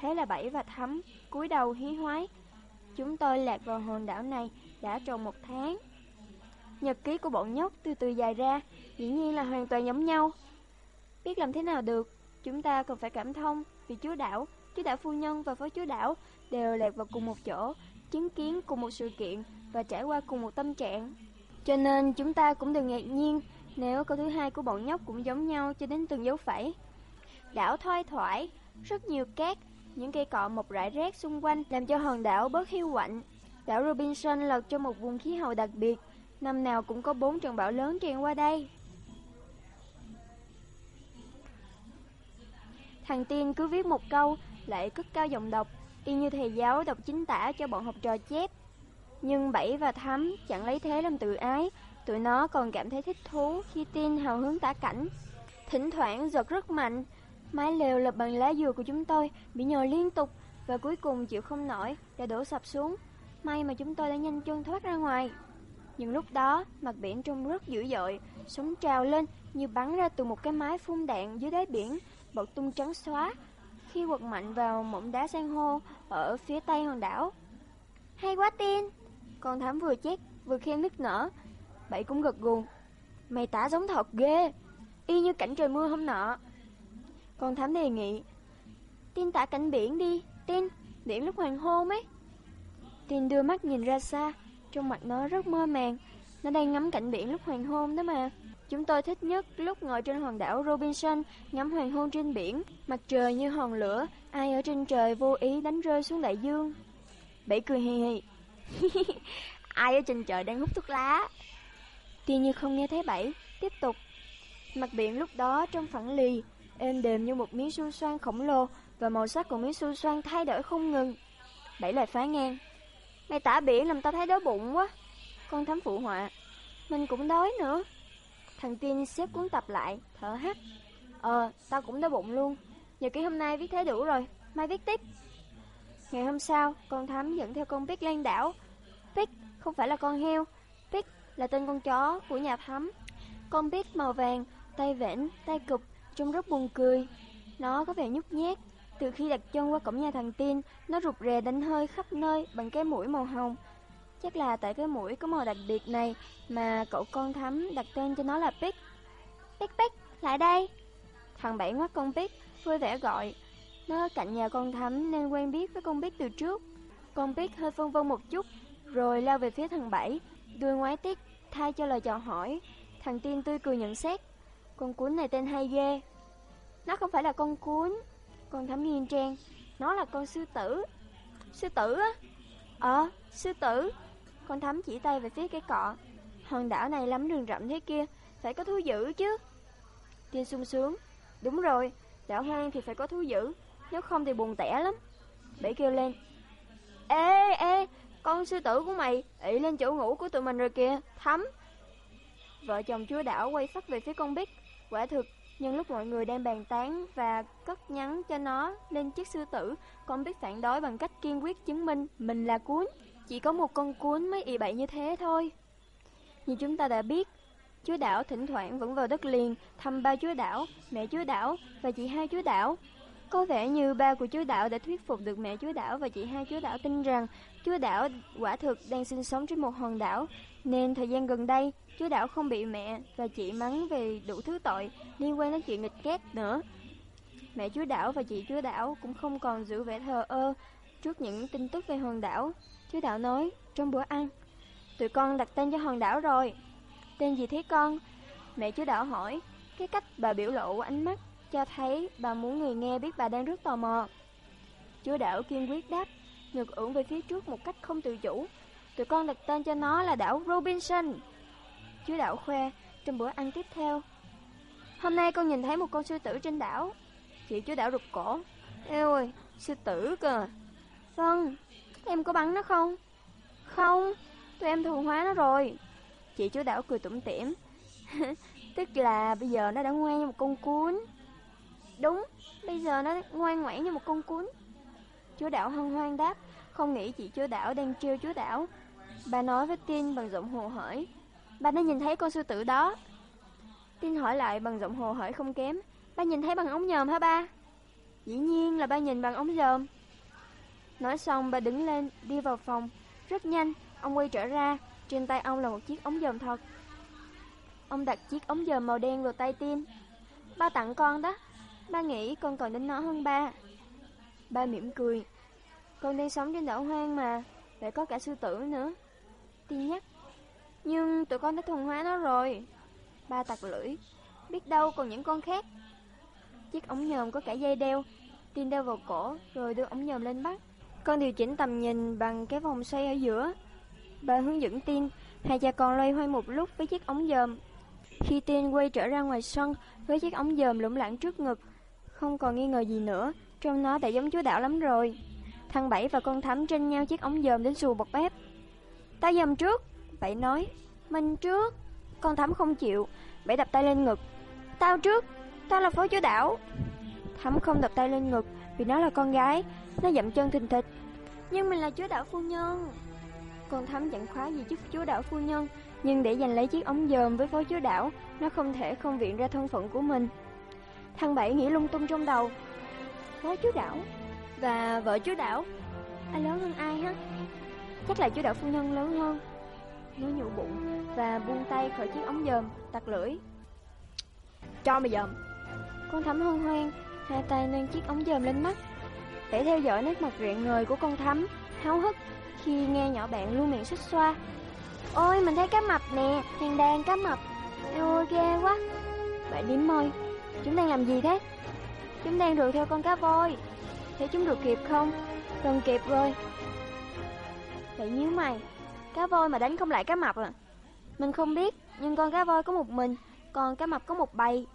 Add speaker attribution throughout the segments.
Speaker 1: Thế là Bảy và Thắm cúi đầu hí hoái. Chúng tôi lạc vào hòn đảo này đã tròn một tháng. Nhật ký của bọn nhóc từ từ dài ra, dĩ nhiên là hoàn toàn giống nhau. Biết làm thế nào được, chúng ta cần phải cảm thông vì chúa đảo, chúa đảo phu nhân và phó chúa đảo đều lạc vào cùng một chỗ, chứng kiến cùng một sự kiện và trải qua cùng một tâm trạng. Cho nên chúng ta cũng đừng ngạc nhiên nếu câu thứ hai của bọn nhóc cũng giống nhau cho đến từng dấu phẩy. Đảo thoai thoải, rất nhiều cát, những cây cọ mọc rải rác xung quanh làm cho hòn đảo bớt hiu quạnh. Đảo Robinson lọt trong một vùng khí hậu đặc biệt, năm nào cũng có bốn trận bão lớn tràn qua đây. Thằng Tiên cứ viết một câu, lại cất cao giọng đọc, y như thầy giáo đọc chính tả cho bọn học trò chép. Nhưng Bảy và Thắm chẳng lấy thế làm tự ái, tụi nó còn cảm thấy thích thú khi Tiên hào hứng tả cảnh. Thỉnh thoảng giật rất mạnh, mái lều lập bằng lá dừa của chúng tôi bị nhồi liên tục và cuối cùng chịu không nổi đã đổ sập xuống. May mà chúng tôi đã nhanh chân thoát ra ngoài. Nhưng lúc đó, mặt biển trông rất dữ dội, sóng trào lên như bắn ra từ một cái mái phun đạn dưới đáy biển, bọt tung trắng xóa, khi quật mạnh vào mỏm đá san hô ở phía tây hòn đảo. Hay quá tin. Con thám vừa chết vừa khen nức nở. Bảy cũng gật gù. Mày tả giống thật ghê, y như cảnh trời mưa hôm nọ. Con thám đề nghị. Tin tả cảnh biển đi, tin, biển lúc hoàng hôn ấy. Tin đưa mắt nhìn ra xa, trong mặt nó rất mơ màng. Nó đang ngắm cảnh biển lúc hoàng hôn đó mà. Chúng tôi thích nhất lúc ngồi trên hòn đảo Robinson ngắm hoàng hôn trên biển, mặt trời như hòn lửa, ai ở trên trời vô ý đánh rơi xuống đại dương. Bảy cười hì hì. ai ở trên trời đang hút thuốc lá. tin như không nghe thấy Bảy, tiếp tục. Mặt biển lúc đó trong phẳng lì, êm đềm như một miếng su xoan khổng lồ và màu sắc của miếng su xoan thay đổi không ngừng. Bảy lại phá ngang. Mày tả biển làm tao thấy đói bụng quá. Con thám phụ họa. Mình cũng đói nữa. Thằng tin xếp cuốn tập lại, thở hắt. Ờ, tao cũng đói bụng luôn. giờ ký hôm nay viết thế đủ rồi, mai viết tiếp. Ngày hôm sau, con thám dẫn theo con Pick lên đảo. Pick không phải là con heo, Pick là tên con chó của nhà thám. Con Pick màu vàng, tay vẽn, tay cụp, trông rất buồn cười. Nó có vẻ nhút nhát. Từ khi đặt chân qua cổng nhà thằng Tiên, nó rụt rè đánh hơi khắp nơi bằng cái mũi màu hồng. Chắc là tại cái mũi có màu đặc biệt này mà cậu con thắm đặt tên cho nó là Pick. Pick Pick, lại đây. Thằng Bảy ngoắt con Pick, vui vẻ gọi. Nó ở cạnh nhà con thắm nên quen biết với con Pick từ trước. Con Pick hơi phân vân một chút, rồi lao về phía thằng Bảy, đuôi ngoái tiếc, thay cho lời chào hỏi. Thằng Tiên tươi cười nhận xét. Con cuốn này tên hay ghê. Nó không phải là con cuốn. Con thắm nghiêng trang. Nó là con sư tử. Sư tử á? Ờ, sư tử. Con thắm chỉ tay về phía cái cọ. Hòn đảo này lắm rừng rậm thế kia, phải có thú dữ chứ. Tiên sung sướng. Đúng rồi, đảo hoang thì phải có thú dữ, nếu không thì buồn tẻ lắm. Bể kêu lên. Ê, ê, con sư tử của mày ị lên chỗ ngủ của tụi mình rồi kìa, thắm. Vợ chồng chúa đảo quay phát về phía con Bích. Quả thực, nhân lúc mọi người đang bàn tán và cất nhắn cho nó lên chiếc sư tử, con biết phản đối bằng cách kiên quyết chứng minh mình là cuốn. Chỉ có một con cuốn mới ị bậy như thế thôi. Như chúng ta đã biết, chúa đảo thỉnh thoảng vẫn vào đất liền thăm ba chúa đảo, mẹ chúa đảo và chị hai chúa đảo. Có vẻ như ba của chúa đảo đã thuyết phục được mẹ chúa đảo và chị hai chúa đảo tin rằng chúa đảo quả thực đang sinh sống trên một hòn đảo, nên thời gian gần đây chú đảo không bị mẹ và chị mắng về đủ thứ tội liên quan đến chuyện nghịch két nữa. Mẹ chú đảo và chị chú đảo cũng không còn giữ vẻ thờ ơ trước những tin tức về hòn đảo. chú đảo nói trong bữa ăn, tụi con đặt tên cho hòn đảo rồi. Tên gì thế con? Mẹ chú đảo hỏi, cái cách bà biểu lộ ánh mắt cho thấy bà muốn người nghe biết bà đang rất tò mò. chú đảo kiên quyết đáp, ngược ưỡng về phía trước một cách không tự chủ. Tụi con đặt tên cho nó là đảo Robinson. chú đảo khoe trong bữa ăn tiếp theo. Hôm nay con nhìn thấy một con sư tử trên đảo. Chị chú đảo rụt cổ. Eo ơi, sư tử cơ. Vâng, em có bắn nó không? Không, tụi em thuần hóa nó rồi. Chị chú đảo cười tủm tỉm. Tức là bây giờ nó đã ngoan như một con cuốn. Đúng, bây giờ nó ngoan ngoãn như một con cuốn. Chúa đảo hân hoan đáp, không nghĩ chị chúa đảo đang trêu chúa đảo. Bà nói với Tin bằng giọng hồ hởi. Bà đã nhìn thấy con sư tử đó. Tin hỏi lại bằng giọng hồ hởi không kém. Ba nhìn thấy bằng ống nhòm hả ba? Dĩ nhiên là ba nhìn bằng ống nhòm. Nói xong bà đứng lên, đi vào phòng. Rất nhanh, ông quay trở ra, trên tay ông là một chiếc ống dòm thật. Ông đặt chiếc ống dòm màu đen vào tay Tin. Ba tặng con đó, ba nghĩ con còn đến nó hơn ba. Ba mỉm cười. Con đang sống trên đảo hoang mà, lại có cả sư tử nữa. Tin nhắc. Nhưng tụi con đã thuần hóa nó rồi. Ba tặc lưỡi. Biết đâu còn những con khác. Chiếc ống nhòm có cả dây đeo. Tin đeo vào cổ, rồi đưa ống nhòm lên bắt. Con điều chỉnh tầm nhìn bằng cái vòng xoay ở giữa. Bà hướng dẫn tin, hai cha con loay hoay một lúc với chiếc ống dòm. Khi tin quay trở ra ngoài sân với chiếc ống dòm lủng lẳng trước ngực, không còn nghi ngờ gì nữa, trong nó đã giống chúa đảo lắm rồi. Thằng Bảy và con Thắm tranh nhau chiếc ống dòm đến xù bọt bếp ta dầm trước, Bảy nói. Mình trước. Con Thắm không chịu, Bảy đập tay lên ngực. Tao trước, tao là phó chúa đảo. Thắm không đập tay lên ngực vì nó là con gái, nó dậm chân thình thịch. Nhưng mình là chúa đảo phu nhân. Con Thắm chẳng khóa gì chức chúa đảo phu nhân, nhưng để giành lấy chiếc ống dòm với phó chúa đảo, nó không thể không viện ra thân phận của mình. Thằng Bảy nghĩ lung tung trong đầu. Phó chúa đảo và vợ chúa đảo, ai lớn hơn ai hả? Chắc là chú đạo phu nhân lớn hơn. Nó nhủ bụng và buông tay khỏi chiếc ống dòm, tặc lưỡi. Cho mày dòm. Con Thắm hân hoan, hai tay nâng chiếc ống dòm lên mắt. Để theo dõi nét mặt rạng ngời của con Thắm, háo hức khi nghe nhỏ bạn luôn miệng xích xoa. Ôi, mình thấy cá mập nè, hàng đàn cá mập. Ôi, ghê quá. Bạn điếm môi. Chúng đang làm gì thế? Chúng đang đuổi theo con cá voi. Thấy chúng được kịp không? Gần kịp rồi. Vậy nhíu mày, cá voi mà đánh không lại cá mập à? Mình không biết, nhưng con cá voi có một mình, còn cá mập có một bầy.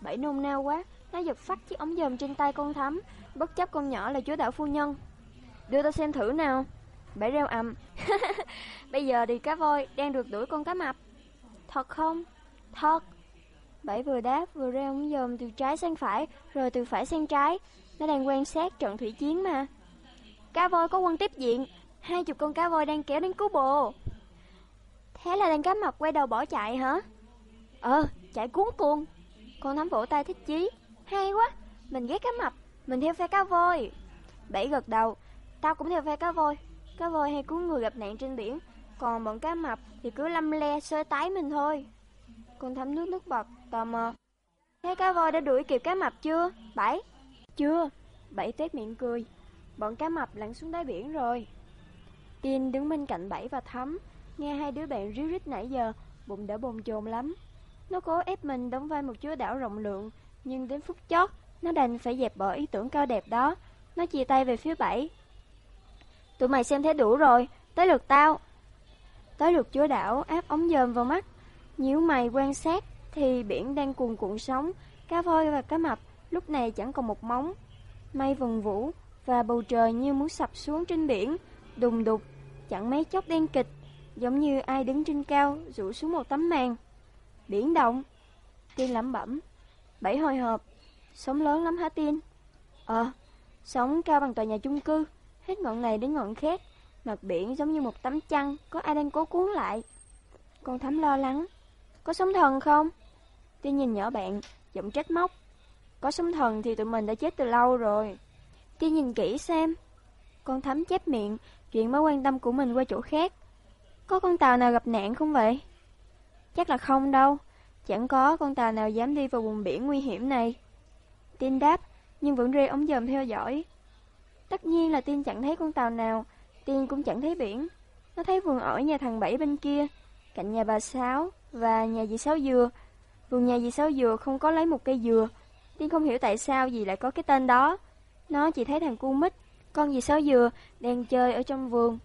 Speaker 1: Bảy nôn nao quá, nó giật phát chiếc ống dòm trên tay con thắm, bất chấp con nhỏ là chúa đạo phu nhân. Đưa tao xem thử nào. Bảy reo ầm. Bây giờ thì cá voi đang được đuổi con cá mập. Thật không? Thật. Bảy vừa đáp vừa reo ống dòm từ trái sang phải, rồi từ phải sang trái. Nó đang quan sát trận thủy chiến mà. Cá voi có quân tiếp diện, hai chục con cá voi đang kéo đến cứu bồ. Thế là đàn cá mập quay đầu bỏ chạy hả? Ờ, chạy cuốn cuồng. Con thắm vỗ tay thích chí. Hay quá, mình ghét cá mập, mình theo phe cá voi. Bảy gật đầu, tao cũng theo phe cá voi. Cá voi hay cứu người gặp nạn trên biển, còn bọn cá mập thì cứ lâm le sơi tái mình thôi. Con thắm nước nước bọt, tò mò. Thế cá voi đã đuổi kịp cá mập chưa? Bảy. Chưa. Bảy tét miệng cười. Bọn cá mập lặn xuống đáy biển rồi. Tin đứng bên cạnh Bảy và Thắm, nghe hai đứa bạn ríu rít nãy giờ, bụng đã bồn chồn lắm. Nó cố ép mình đóng vai một chúa đảo rộng lượng, nhưng đến phút chót, nó đành phải dẹp bỏ ý tưởng cao đẹp đó. Nó chia tay về phía Bảy. Tụi mày xem thấy đủ rồi, tới lượt tao. Tới lượt chúa đảo áp ống dòm vào mắt. Nhíu mày quan sát thì biển đang cuồn cuộn sóng, cá voi và cá mập lúc này chẳng còn một móng. Mây vần vũ và bầu trời như muốn sập xuống trên biển, đùng đục, chẳng mấy chốc đen kịch, giống như ai đứng trên cao rủ xuống một tấm màn. Biển động. Tiên lẩm bẩm. Bảy hồi hộp. Sóng lớn lắm hả Tiên? Ờ, sóng cao bằng tòa nhà chung cư, hết ngọn này đến ngọn khác. Mặt biển giống như một tấm chăn, có ai đang cố cuốn lại. Con thắm lo lắng. Có sóng thần không? Tiên nhìn nhỏ bạn, giọng trách móc. Có sóng thần thì tụi mình đã chết từ lâu rồi. Tiên nhìn kỹ xem. Con thắm chép miệng, chuyện mối quan tâm của mình qua chỗ khác. Có con tàu nào gặp nạn không vậy? Chắc là không đâu. Chẳng có con tàu nào dám đi vào vùng biển nguy hiểm này. Tin đáp, nhưng vẫn rê ống dòm theo dõi. Tất nhiên là Tiên chẳng thấy con tàu nào, Tiên cũng chẳng thấy biển. Nó thấy vườn ổi nhà thằng Bảy bên kia, cạnh nhà bà Sáu và nhà dì Sáu Dừa. Vườn nhà dì Sáu Dừa không có lấy một cây dừa. Tiên không hiểu tại sao dì lại có cái tên đó. Nó chỉ thấy thằng cu mít, con dì Sáu Dừa đang chơi ở trong vườn.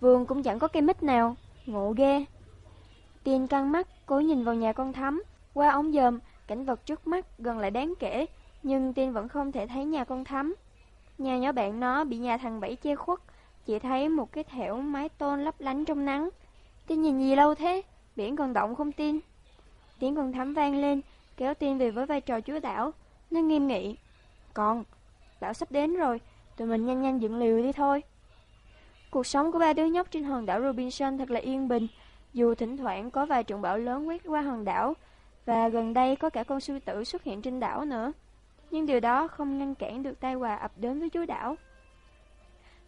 Speaker 1: Vườn cũng chẳng có cây mít nào, ngộ ghê. Tiên căng mắt, cố nhìn vào nhà con thắm. Qua ống dòm, cảnh vật trước mắt gần lại đáng kể, nhưng Tiên vẫn không thể thấy nhà con thắm. Nhà nhỏ bạn nó bị nhà thằng Bảy che khuất, chỉ thấy một cái thẻo mái tôn lấp lánh trong nắng. Tiên nhìn gì lâu thế? Biển còn động không tin Tiếng con thắm vang lên, kéo Tiên về với vai trò chúa đảo. Nó nghiêm nghị. Còn, bão sắp đến rồi, tụi mình nhanh nhanh dựng liều đi thôi. Cuộc sống của ba đứa nhóc trên hòn đảo Robinson thật là yên bình, dù thỉnh thoảng có vài trận bão lớn quét qua hòn đảo, và gần đây có cả con sư tử xuất hiện trên đảo nữa. nhưng điều đó không ngăn cản được tai họa ập đến với chú đảo.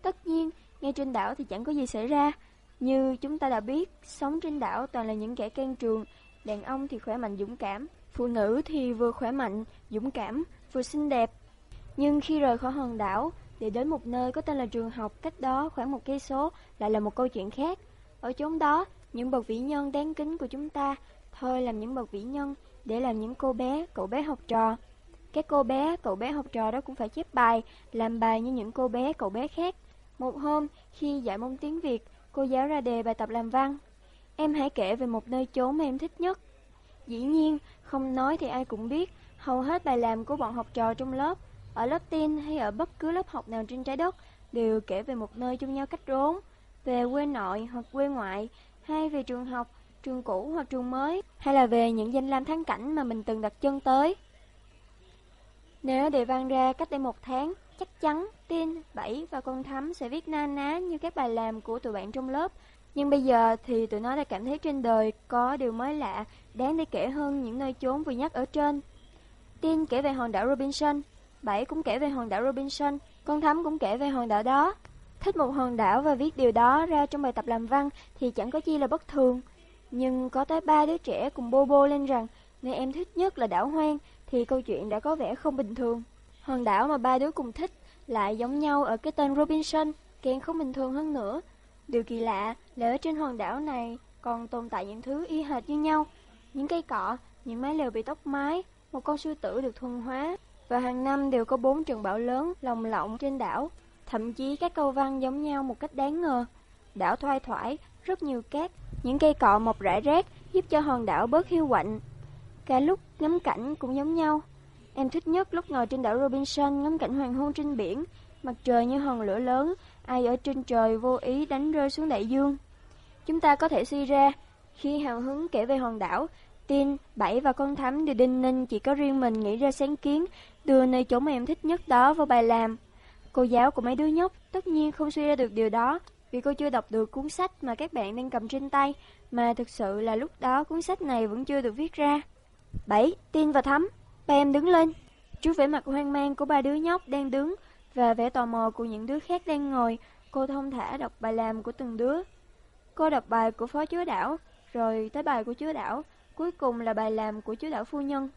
Speaker 1: Tất nhiên, ngay trên đảo thì chẳng có gì xảy ra. Như chúng ta đã biết, sống trên đảo toàn là những kẻ can trường, đàn ông thì khỏe mạnh dũng cảm, phụ nữ thì vừa khỏe mạnh, dũng cảm, vừa xinh đẹp. Nhưng khi rời khỏi hòn đảo, để đến một nơi có tên là trường học cách đó khoảng một cây số lại là một câu chuyện khác. Ở chốn đó, những bậc vĩ nhân đáng kính của chúng ta thôi làm những bậc vĩ nhân để làm những cô bé, cậu bé học trò. Các cô bé, cậu bé học trò đó cũng phải chép bài, làm bài như những cô bé, cậu bé khác. Một hôm, khi dạy môn tiếng Việt, cô giáo ra đề bài tập làm văn. Em hãy kể về một nơi chốn mà em thích nhất. Dĩ nhiên, không nói thì ai cũng biết, hầu hết bài làm của bọn học trò trong lớp, ở lớp tin hay ở bất cứ lớp học nào trên trái đất, đều kể về một nơi chung nhau cách rốn, về quê nội hoặc quê ngoại, hay về trường học, trường cũ hoặc trường mới, hay là về những danh lam thắng cảnh mà mình từng đặt chân tới. Nếu đề văn ra cách đây một tháng, chắc chắn Tin, Bảy và con Thắm sẽ viết na ná như các bài làm của tụi bạn trong lớp. Nhưng bây giờ thì tụi nó đã cảm thấy trên đời có điều mới lạ, đáng để kể hơn những nơi chốn vừa nhắc ở trên. Tin kể về hòn đảo Robinson, Bảy cũng kể về hòn đảo Robinson, con Thắm cũng kể về hòn đảo đó. Thích một hòn đảo và viết điều đó ra trong bài tập làm văn thì chẳng có chi là bất thường. Nhưng có tới ba đứa trẻ cùng bô bô lên rằng nơi em thích nhất là đảo hoang thì câu chuyện đã có vẻ không bình thường. Hòn đảo mà ba đứa cùng thích lại giống nhau ở cái tên Robinson, càng không bình thường hơn nữa. Điều kỳ lạ là ở trên hòn đảo này còn tồn tại những thứ y hệt như nhau. Những cây cọ, những mái lều bị tóc mái, một con sư tử được thuần hóa, và hàng năm đều có bốn trận bão lớn lồng lộng trên đảo. Thậm chí các câu văn giống nhau một cách đáng ngờ. Đảo thoai thoải, rất nhiều cát, những cây cọ mọc rải rác giúp cho hòn đảo bớt hiu quạnh. Cả lúc ngắm cảnh cũng giống nhau. Em thích nhất lúc ngồi trên đảo Robinson ngắm cảnh hoàng hôn trên biển, mặt trời như hòn lửa lớn, ai ở trên trời vô ý đánh rơi xuống đại dương. Chúng ta có thể suy ra, khi hào hứng kể về hòn đảo, Tin, Bảy và con thám đều đinh ninh chỉ có riêng mình nghĩ ra sáng kiến, đưa nơi chỗ mà em thích nhất đó vào bài làm. Cô giáo của mấy đứa nhóc tất nhiên không suy ra được điều đó, vì cô chưa đọc được cuốn sách mà các bạn đang cầm trên tay, mà thực sự là lúc đó cuốn sách này vẫn chưa được viết ra. Bảy, Tin và Thắm, ba em đứng lên. Chú vẻ mặt hoang mang của ba đứa nhóc đang đứng và vẻ tò mò của những đứa khác đang ngồi. Cô thông thả đọc bài làm của từng đứa. Cô đọc bài của phó chúa đảo, rồi tới bài của chúa đảo, cuối cùng là bài làm của chúa đảo phu nhân.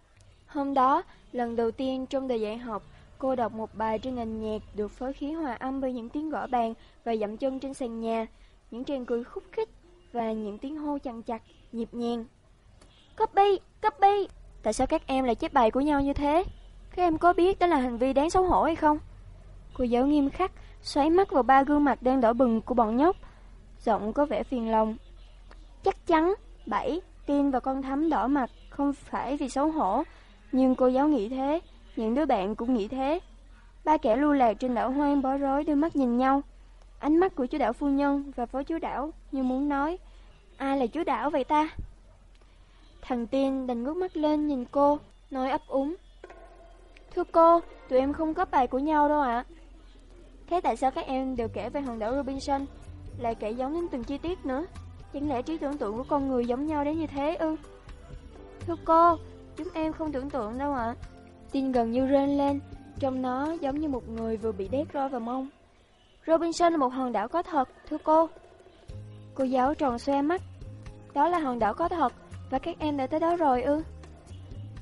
Speaker 1: Hôm đó, lần đầu tiên trong đời dạy học, cô đọc một bài trên nền nhạc được phối khí hòa âm bởi những tiếng gõ bàn và dậm chân trên sàn nhà, những tràng cười khúc khích và những tiếng hô chằng chặt, nhịp nhàng. Copy, copy! Tại sao các em lại chép bài của nhau như thế? Các em có biết đó là hành vi đáng xấu hổ hay không? Cô giáo nghiêm khắc, xoáy mắt vào ba gương mặt đang đỏ bừng của bọn nhóc. Giọng có vẻ phiền lòng. Chắc chắn, Bảy, Tin và con Thắm đỏ mặt không phải vì xấu hổ, nhưng cô giáo nghĩ thế, những đứa bạn cũng nghĩ thế. Ba kẻ lưu lạc trên đảo hoang bó rối đưa mắt nhìn nhau. Ánh mắt của chú đảo phu nhân và phó chú đảo như muốn nói, ai là chú đảo vậy ta? Thằng Tiên đành ngước mắt lên nhìn cô, nói ấp úng. Thưa cô, tụi em không có bài của nhau đâu ạ. Thế tại sao các em đều kể về hòn đảo Robinson, lại kể giống đến từng chi tiết nữa? Chẳng lẽ trí tưởng tượng của con người giống nhau đến như thế ư? Thưa cô, chúng em không tưởng tượng đâu ạ. Tin gần như rên lên, trong nó giống như một người vừa bị đét roi vào mông. Robinson là một hòn đảo có thật, thưa cô. Cô giáo tròn xoe mắt. Đó là hòn đảo có thật, và các em đã tới đó rồi ư?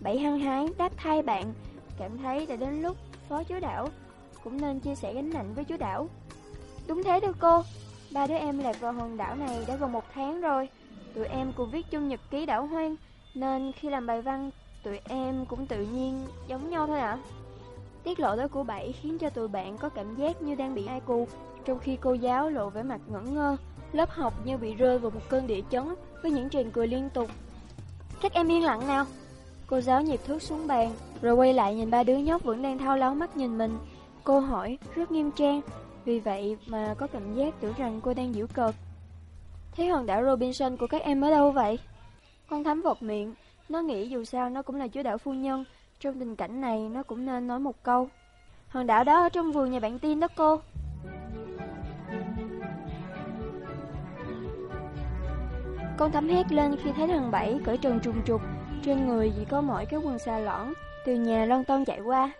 Speaker 1: Bảy hăng hái đáp thay bạn, cảm thấy đã đến lúc phó chúa đảo cũng nên chia sẻ gánh nặng với chúa đảo. Đúng thế thưa cô, ba đứa em lạc vào hòn đảo này đã gần một tháng rồi. Tụi em cùng viết chung nhật ký đảo hoang, nên khi làm bài văn, tụi em cũng tự nhiên giống nhau thôi ạ. Tiết lộ đó của Bảy khiến cho tụi bạn có cảm giác như đang bị ai cù, trong khi cô giáo lộ vẻ mặt ngẩn ngơ. Lớp học như bị rơi vào một cơn địa chấn với những tràng cười liên tục. Các em yên lặng nào. Cô giáo nhịp thước xuống bàn, rồi quay lại nhìn ba đứa nhóc vẫn đang thao láo mắt nhìn mình. Cô hỏi rất nghiêm trang, vì vậy mà có cảm giác tưởng rằng cô đang giễu cợt. Thế hòn đảo Robinson của các em ở đâu vậy? Con thắm vọt miệng, nó nghĩ dù sao nó cũng là chúa đảo phu nhân, trong tình cảnh này nó cũng nên nói một câu. Hòn đảo đó ở trong vườn nhà bạn tin đó cô. Con thấm hét lên khi thấy thằng Bảy cởi trần trùng trục, trên người chỉ có mỗi cái quần xà lõn, từ nhà lon ton chạy qua.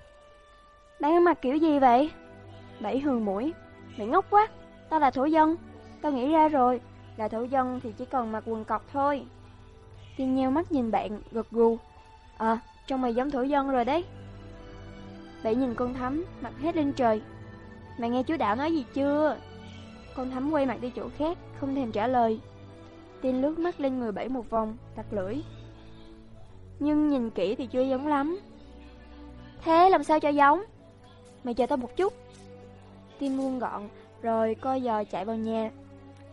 Speaker 1: Bạn ăn mặc kiểu gì vậy? Bảy hường mũi. Mày ngốc quá. Tao là thổ dân. Tao nghĩ ra rồi. Là thổ dân thì chỉ cần mặc quần cọc thôi. Tiên nheo mắt nhìn bạn, gật gù. Ờ, trông mày giống thổ dân rồi đấy. bạn nhìn con thắm, mặt hết lên trời. Mày nghe chú Đạo nói gì chưa? Con thắm quay mặt đi chỗ khác, không thèm trả lời. Tiên lướt mắt lên người bảy một vòng, đặt lưỡi. Nhưng nhìn kỹ thì chưa giống lắm. Thế làm sao cho giống? Mày chờ tao một chút. Tiên buông gọn, rồi coi giờ chạy vào nhà.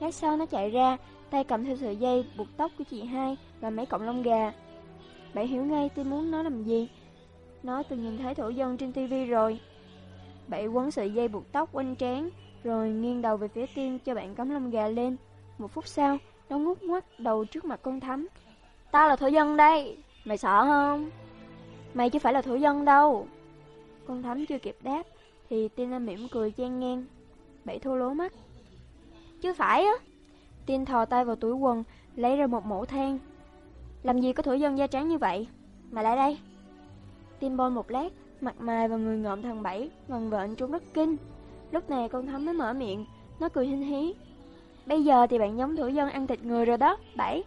Speaker 1: Lát sau nó chạy ra, tay cầm theo sợi dây buộc tóc của chị hai và mấy cọng lông gà. Bảy hiểu ngay tôi muốn nó làm gì. Nó từng nhìn thấy thổ dân trên tivi rồi. Bảy quấn sợi dây buộc tóc quanh trán, rồi nghiêng đầu về phía Tiên cho bạn cắm lông gà lên. Một phút sau, nó ngút ngoắt đầu trước mặt con thắm. Tao là thổ dân đây, mày sợ không? Mày chứ phải là thổ dân đâu. Con thắm chưa kịp đáp, thì Tina mỉm cười chen ngang. Bảy thô lố mắt. Chứ phải á. Tin thò tay vào túi quần, lấy ra một mẫu than. Làm gì có thổ dân da trắng như vậy? Mà lại đây. Tin bôi một lát, mặt mày và người ngợm thằng Bảy, ngần vện trông rất kinh. Lúc này con thắm mới mở miệng, nó cười hinh hí. Bây giờ thì bạn giống thổ dân ăn thịt người rồi đó, Bảy.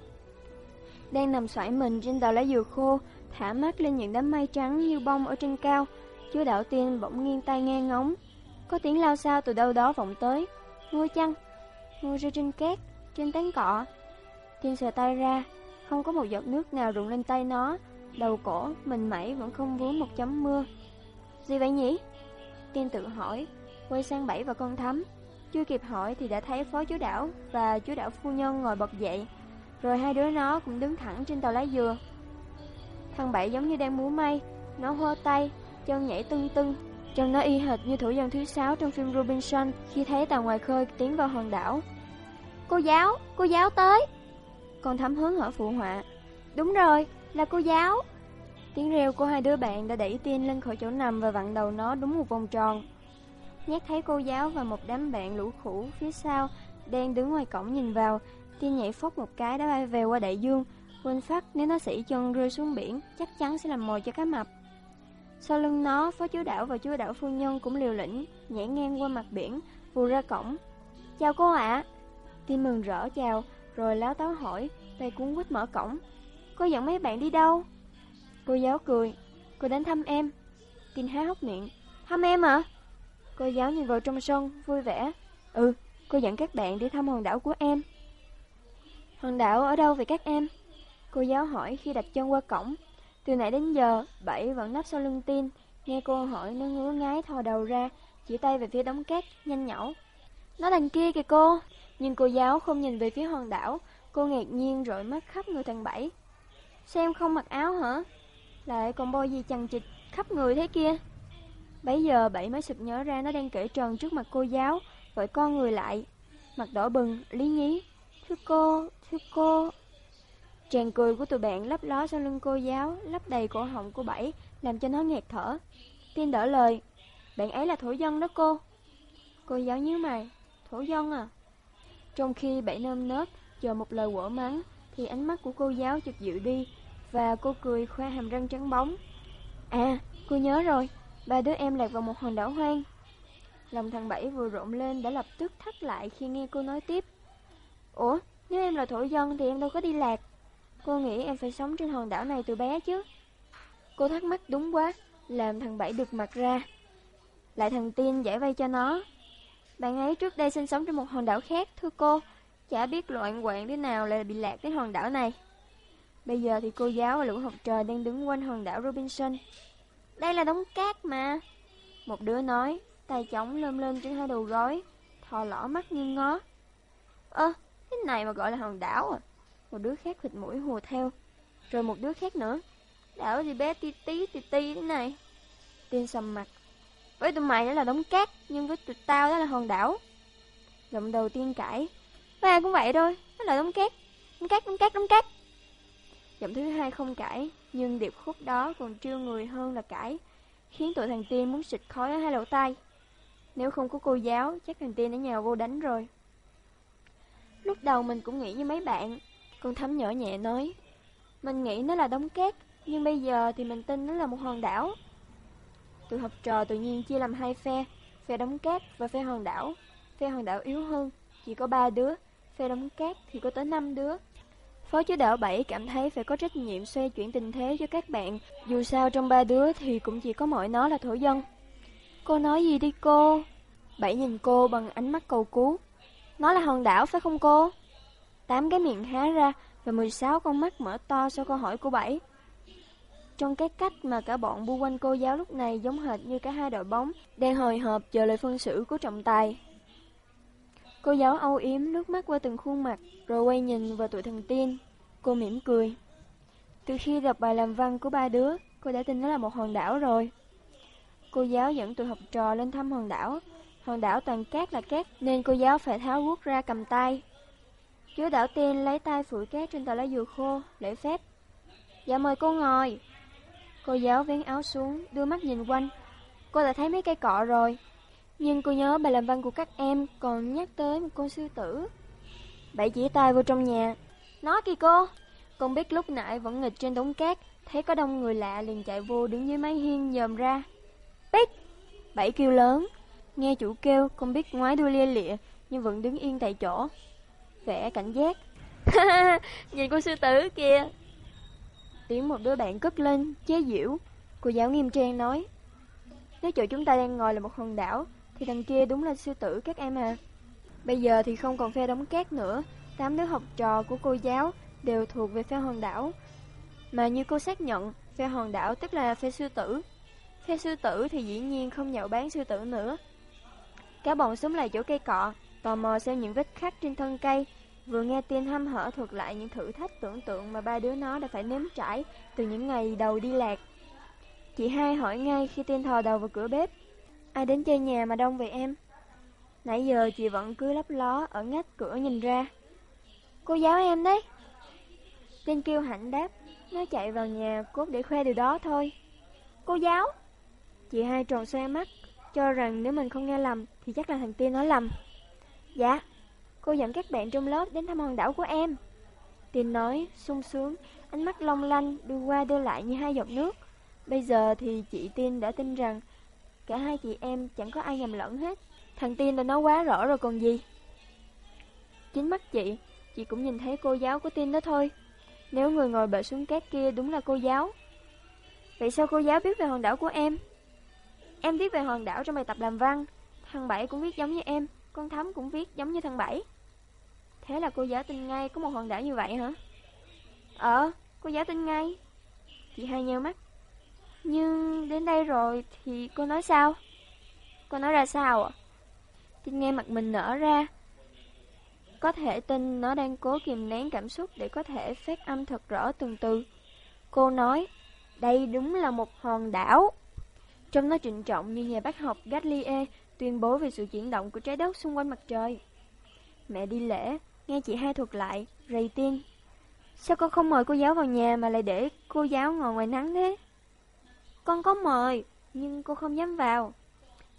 Speaker 1: Đang nằm xoải mình trên tàu lá dừa khô, thả mắt lên những đám mây trắng như bông ở trên cao. Chú đạo tiên bỗng nghiêng tay nghe ngóng. Có tiếng lao sao từ đâu đó vọng tới. Ngôi chăng, ngôi rơi trên cát, trên tán cọ. thiên sờ tay ra, không có một giọt nước nào rụng lên tay nó. Đầu cổ, mình mẩy vẫn không vướng một chấm mưa. Gì vậy nhỉ? Tiên tự hỏi, quay sang bảy và con thắm. Chưa kịp hỏi thì đã thấy phó chú đảo và chú đảo phu nhân ngồi bật dậy. Rồi hai đứa nó cũng đứng thẳng trên tàu lá dừa. Thằng bảy giống như đang múa may, nó hô tay, chân nhảy tưng tưng. Trông nó y hệt như thủ dân thứ sáu trong phim Robinson khi thấy tàu ngoài khơi tiến vào hòn đảo. Cô giáo, cô giáo tới. Con thấm hướng hở phụ họa. Đúng rồi, là cô giáo. Tiếng reo của hai đứa bạn đã đẩy tiên lên khỏi chỗ nằm và vặn đầu nó đúng một vòng tròn. Nhát thấy cô giáo và một đám bạn lũ khủ phía sau đang đứng ngoài cổng nhìn vào, tiên nhảy phốc một cái đã bay về qua đại dương, quên phát nếu nó sỉ chân rơi xuống biển, chắc chắn sẽ làm mồi cho cá mập. Sau lưng nó, phó chúa đảo và chúa đảo phu nhân cũng liều lĩnh, nhảy ngang qua mặt biển, vừa ra cổng. Chào cô ạ. Tim mừng rỡ chào, rồi láo táo hỏi, tay cuốn quýt mở cổng. Cô dẫn mấy bạn đi đâu? Cô giáo cười, cô đến thăm em. tin há hốc miệng, thăm em à? Cô giáo nhìn vào trong sân, vui vẻ. Ừ, cô dẫn các bạn đi thăm hòn đảo của em. Hòn đảo ở đâu vậy các em? Cô giáo hỏi khi đặt chân qua cổng. Từ nãy đến giờ, Bảy vẫn nấp sau lưng tin. Nghe cô hỏi nó ngứa ngái thò đầu ra, chỉ tay về phía đống cát, nhanh nhẩu. Nó đằng kia kìa cô. Nhưng cô giáo không nhìn về phía hòn đảo. Cô ngạc nhiên rội mắt khắp người thằng Bảy. Xem không mặc áo hả? Lại còn bôi gì chằng chịch khắp người thế kia. Bấy giờ Bảy mới sực nhớ ra nó đang kể trần trước mặt cô giáo, vội con người lại. Mặt đỏ bừng, lý nhí. Thưa cô, thưa cô. Tràng cười của tụi bạn lấp ló sau lưng cô giáo, lấp đầy cổ họng của Bảy, làm cho nó nghẹt thở. Tiên đỡ lời. Bạn ấy là thổ dân đó cô. Cô giáo nhíu mày. Thổ dân à? Trong khi Bảy nơm nớp, chờ một lời quở mắng, thì ánh mắt của cô giáo chợt dịu đi, và cô cười khoe hàm răng trắng bóng. À, cô nhớ rồi, ba đứa em lạc vào một hòn đảo hoang. Lòng thằng Bảy vừa rộn lên đã lập tức thắt lại khi nghe cô nói tiếp. Ủa, nếu em là thổ dân thì em đâu có đi lạc. Cô nghĩ em phải sống trên hòn đảo này từ bé chứ. Cô thắc mắc đúng quá, làm thằng Bảy được mặt ra. Lại thằng Tiên giải vây cho nó. Bạn ấy trước đây sinh sống trên một hòn đảo khác, thưa cô. Chả biết loạn quạng thế nào lại bị lạc đến hòn đảo này. Bây giờ thì cô giáo và lũ học trò đang đứng quanh hòn đảo Robinson. Đây là đống cát mà. Một đứa nói, tay chống lơm lên trên hai đầu gối, thò lỏ mắt nghiêng ngó. Ơ, cái này mà gọi là hòn đảo à? Một đứa khác khịt mũi hùa theo. Rồi một đứa khác nữa. Đảo gì bé tí tí tí tí thế này. Tiên sầm mặt. Với tụi mày đó là đống cát, nhưng với tụi tao đó là hòn đảo. Giọng đầu tiên cãi. Với ai cũng vậy thôi, nó là đống cát. Đống cát, đống cát, đống cát. Giọng thứ hai không cãi, nhưng điệp khúc đó còn trêu người hơn là cãi, khiến tụi thằng Tiên muốn xịt khói ở hai lỗ tai. Nếu không có cô giáo, chắc thằng Tiên đã nhào vô đánh rồi. Lúc đầu mình cũng nghĩ như mấy bạn, con thấm nhỏ nhẹ nói. Mình nghĩ nó là đống cát, nhưng bây giờ thì mình tin nó là một hòn đảo. Tụi học trò tự nhiên chia làm hai phe, phe đóng cát và phe hòn đảo. Phe hòn đảo yếu hơn, chỉ có ba đứa, phe đóng cát thì có tới năm đứa. Phó chú đạo bảy cảm thấy phải có trách nhiệm xoay chuyển tình thế cho các bạn, dù sao trong ba đứa thì cũng chỉ có mỗi nó là thổ dân. Cô nói gì đi cô? Bảy nhìn cô bằng ánh mắt cầu cứu. Nó là hòn đảo phải không cô? Tám cái miệng há ra và 16 con mắt mở to sau câu hỏi của Bảy. Trong cái cách mà cả bọn bu quanh cô giáo lúc này giống hệt như cả hai đội bóng đang hồi hộp chờ lời phân xử của trọng tài. Cô giáo âu yếm nước mắt qua từng khuôn mặt rồi quay nhìn vào tụi thần tiên. Cô mỉm cười. Từ khi đọc bài làm văn của ba đứa, cô đã tin nó là một hòn đảo rồi. Cô giáo dẫn tụi học trò lên thăm hòn đảo. Hòn đảo toàn cát là cát nên cô giáo phải tháo guốc ra cầm tay. Chú đảo tiên lấy tay phủi cát trên tờ lá dừa khô, lễ phép. Dạ mời cô ngồi. Cô giáo vén áo xuống, đưa mắt nhìn quanh. Cô đã thấy mấy cây cọ rồi. Nhưng cô nhớ bài làm văn của các em còn nhắc tới một con sư tử. Bảy chỉ tay vô trong nhà. Nói kìa cô. Con biết lúc nãy vẫn nghịch trên đống cát, thấy có đông người lạ liền chạy vô đứng dưới mái hiên nhòm ra. Bích! Bảy kêu lớn. Nghe chủ kêu, con biết ngoái đuôi lia lịa, nhưng vẫn đứng yên tại chỗ. Vẻ cảnh giác. Nhìn con sư tử kìa, Tiếng một đứa bạn cất lên, chế giễu. Cô giáo nghiêm trang nói. Nếu chỗ chúng ta đang ngồi là một hòn đảo, thì thằng kia đúng là sư tử các em à. Bây giờ thì không còn phe đóng cát nữa, tám đứa học trò của cô giáo đều thuộc về phe hòn đảo. Mà như cô xác nhận, phe hòn đảo tức là phe sư tử. Phe sư tử thì dĩ nhiên không nhậu bán sư tử nữa. Cả bọn xuống lại chỗ cây cọ, tò mò xem những vết khắc trên thân cây, Vừa nghe tin hăm hở thuật lại những thử thách tưởng tượng mà ba đứa nó đã phải nếm trải từ những ngày đầu đi lạc. Chị hai hỏi ngay khi tiên thò đầu vào cửa bếp. Ai đến chơi nhà mà đông vậy em? Nãy giờ chị vẫn cứ lấp ló ở ngách cửa nhìn ra. Cô giáo em đấy. Tiên kêu hạnh đáp, nó chạy vào nhà cốt để khoe điều đó thôi. Cô giáo? Chị hai tròn xoe mắt, cho rằng nếu mình không nghe lầm thì chắc là thằng Tiên nói lầm. Dạ, Cô dẫn các bạn trong lớp đến thăm hòn đảo của em. Tin nói, sung sướng, ánh mắt long lanh đưa qua đưa lại như hai giọt nước. Bây giờ thì chị Tin đã tin rằng cả hai chị em chẳng có ai nhầm lẫn hết. Thằng Tin đã nói quá rõ rồi còn gì. Chính mắt chị, chị cũng nhìn thấy cô giáo của Tin đó thôi. Nếu người ngồi bệ xuống cát kia đúng là cô giáo. Vậy sao cô giáo biết về hòn đảo của em? Em viết về hòn đảo trong bài tập làm văn. Thằng Bảy cũng viết giống như em, con Thắm cũng viết giống như thằng Bảy. Thế là cô giáo tin ngay có một hòn đảo như vậy hả? Ờ, cô giáo tin ngay. Chị hai nheo mắt. Nhưng đến đây rồi thì cô nói sao? Cô nói ra sao ạ? À? Tin nghe mặt mình nở ra. Có thể tin nó đang cố kìm nén cảm xúc để có thể phát âm thật rõ từng từ. Cô nói, đây đúng là một hòn đảo. trong nó trịnh trọng như nhà bác học Gatlier tuyên bố về sự chuyển động của trái đất xung quanh mặt trời. Mẹ đi lễ, Nghe chị hai thuật lại, rầy tiên. Sao con không mời cô giáo vào nhà mà lại để cô giáo ngồi ngoài nắng thế? Con có mời, nhưng cô không dám vào.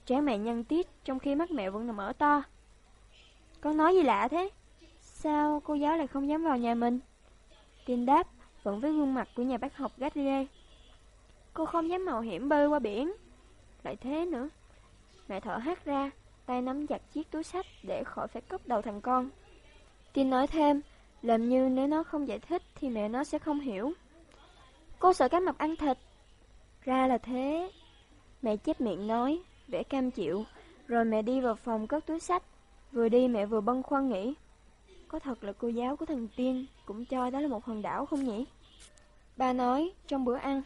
Speaker 1: Trẻ mẹ nhăn tiết trong khi mắt mẹ vẫn nằm ở to. Con nói gì lạ thế? Sao cô giáo lại không dám vào nhà mình? Tiên đáp, vẫn với gương mặt của nhà bác học gắt ghê. Cô không dám mạo hiểm bơi qua biển. Lại thế nữa. Mẹ thở hắt ra, tay nắm chặt chiếc túi sách để khỏi phải cốc đầu thằng con. Tin nói thêm, làm như nếu nó không giải thích thì mẹ nó sẽ không hiểu. Cô sợ cá mập ăn thịt. Ra là thế. Mẹ chép miệng nói, vẻ cam chịu, rồi mẹ đi vào phòng cất túi sách. Vừa đi mẹ vừa bâng khoăn nghĩ, có thật là cô giáo của thằng Tiên cũng cho đó là một hòn đảo không nhỉ? Ba nói trong bữa ăn,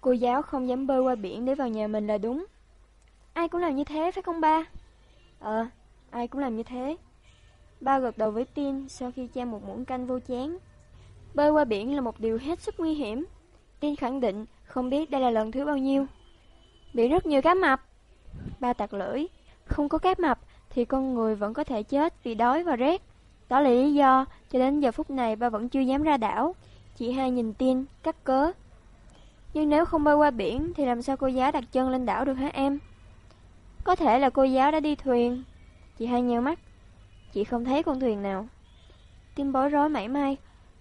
Speaker 1: cô giáo không dám bơi qua biển để vào nhà mình là đúng. Ai cũng làm như thế phải không ba? Ờ, ai cũng làm như thế. Ba gật đầu với Tin sau khi chan một muỗng canh vô chén. Bơi qua biển là một điều hết sức nguy hiểm. Tin khẳng định không biết đây là lần thứ bao nhiêu. Bị rất nhiều cá mập. Ba tặc lưỡi. Không có cá mập thì con người vẫn có thể chết vì đói và rét. Đó là lý do cho đến giờ phút này ba vẫn chưa dám ra đảo. Chị hai nhìn Tin, cắt cớ. Nhưng nếu không bơi qua biển thì làm sao cô giáo đặt chân lên đảo được hả em? Có thể là cô giáo đã đi thuyền. Chị hai nheo mắt. Chị không thấy con thuyền nào Tim bối rối mảy may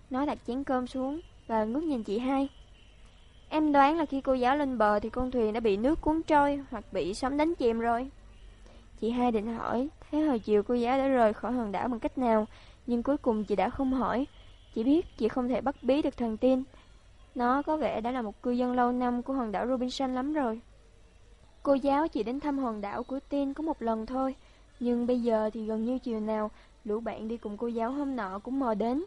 Speaker 1: Nó đặt chén cơm xuống Và ngước nhìn chị hai Em đoán là khi cô giáo lên bờ thì con thuyền đã bị nước cuốn trôi hoặc bị sóng đánh chìm rồi. Chị hai định hỏi, thế hồi chiều cô giáo đã rời khỏi hòn đảo bằng cách nào, nhưng cuối cùng chị đã không hỏi. Chị biết chị không thể bắt bí được thần Tin. Nó có vẻ đã là một cư dân lâu năm của hòn đảo Robinson lắm rồi. Cô giáo chỉ đến thăm hòn đảo của Tin có một lần thôi, nhưng bây giờ thì gần như chiều nào, lũ bạn đi cùng cô giáo hôm nọ cũng mò đến.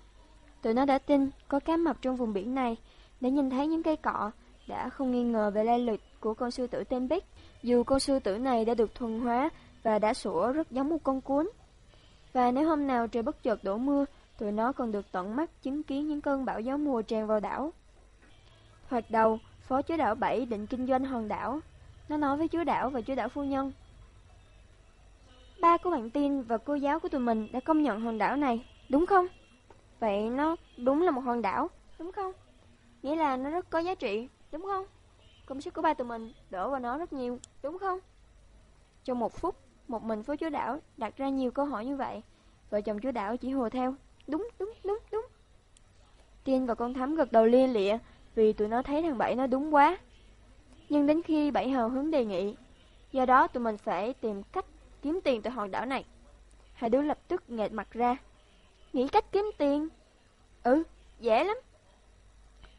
Speaker 1: Tụi nó đã tin có cá mập trong vùng biển này, đã nhìn thấy những cây cọ, đã không nghi ngờ về lai lịch của con sư tử tên Bích, dù con sư tử này đã được thuần hóa và đã sủa rất giống một con cuốn. Và nếu hôm nào trời bất chợt đổ mưa, tụi nó còn được tận mắt chứng kiến những cơn bão gió mùa tràn vào đảo. Thoạt đầu, phó chúa đảo bảy định kinh doanh hòn đảo. Nó nói với chúa đảo và chúa đảo phu nhân. Ba của bạn tin và cô giáo của tụi mình đã công nhận hòn đảo này, đúng không? Vậy nó đúng là một hòn đảo, đúng không? Nghĩa là nó rất có giá trị, đúng không? Công sức của ba tụi mình đổ vào nó rất nhiều, đúng không? Trong một phút, một mình phố chúa đảo đặt ra nhiều câu hỏi như vậy. Vợ chồng chúa đảo chỉ hồ theo, đúng, đúng, đúng, đúng. Tiên và con thắm gật đầu lia lịa vì tụi nó thấy thằng Bảy nó đúng quá. Nhưng đến khi Bảy hào hứng đề nghị, do đó tụi mình phải tìm cách kiếm tiền từ hòn đảo này. Hai đứa lập tức nghẹt mặt ra. Nghĩ cách kiếm tiền? Ừ, dễ lắm.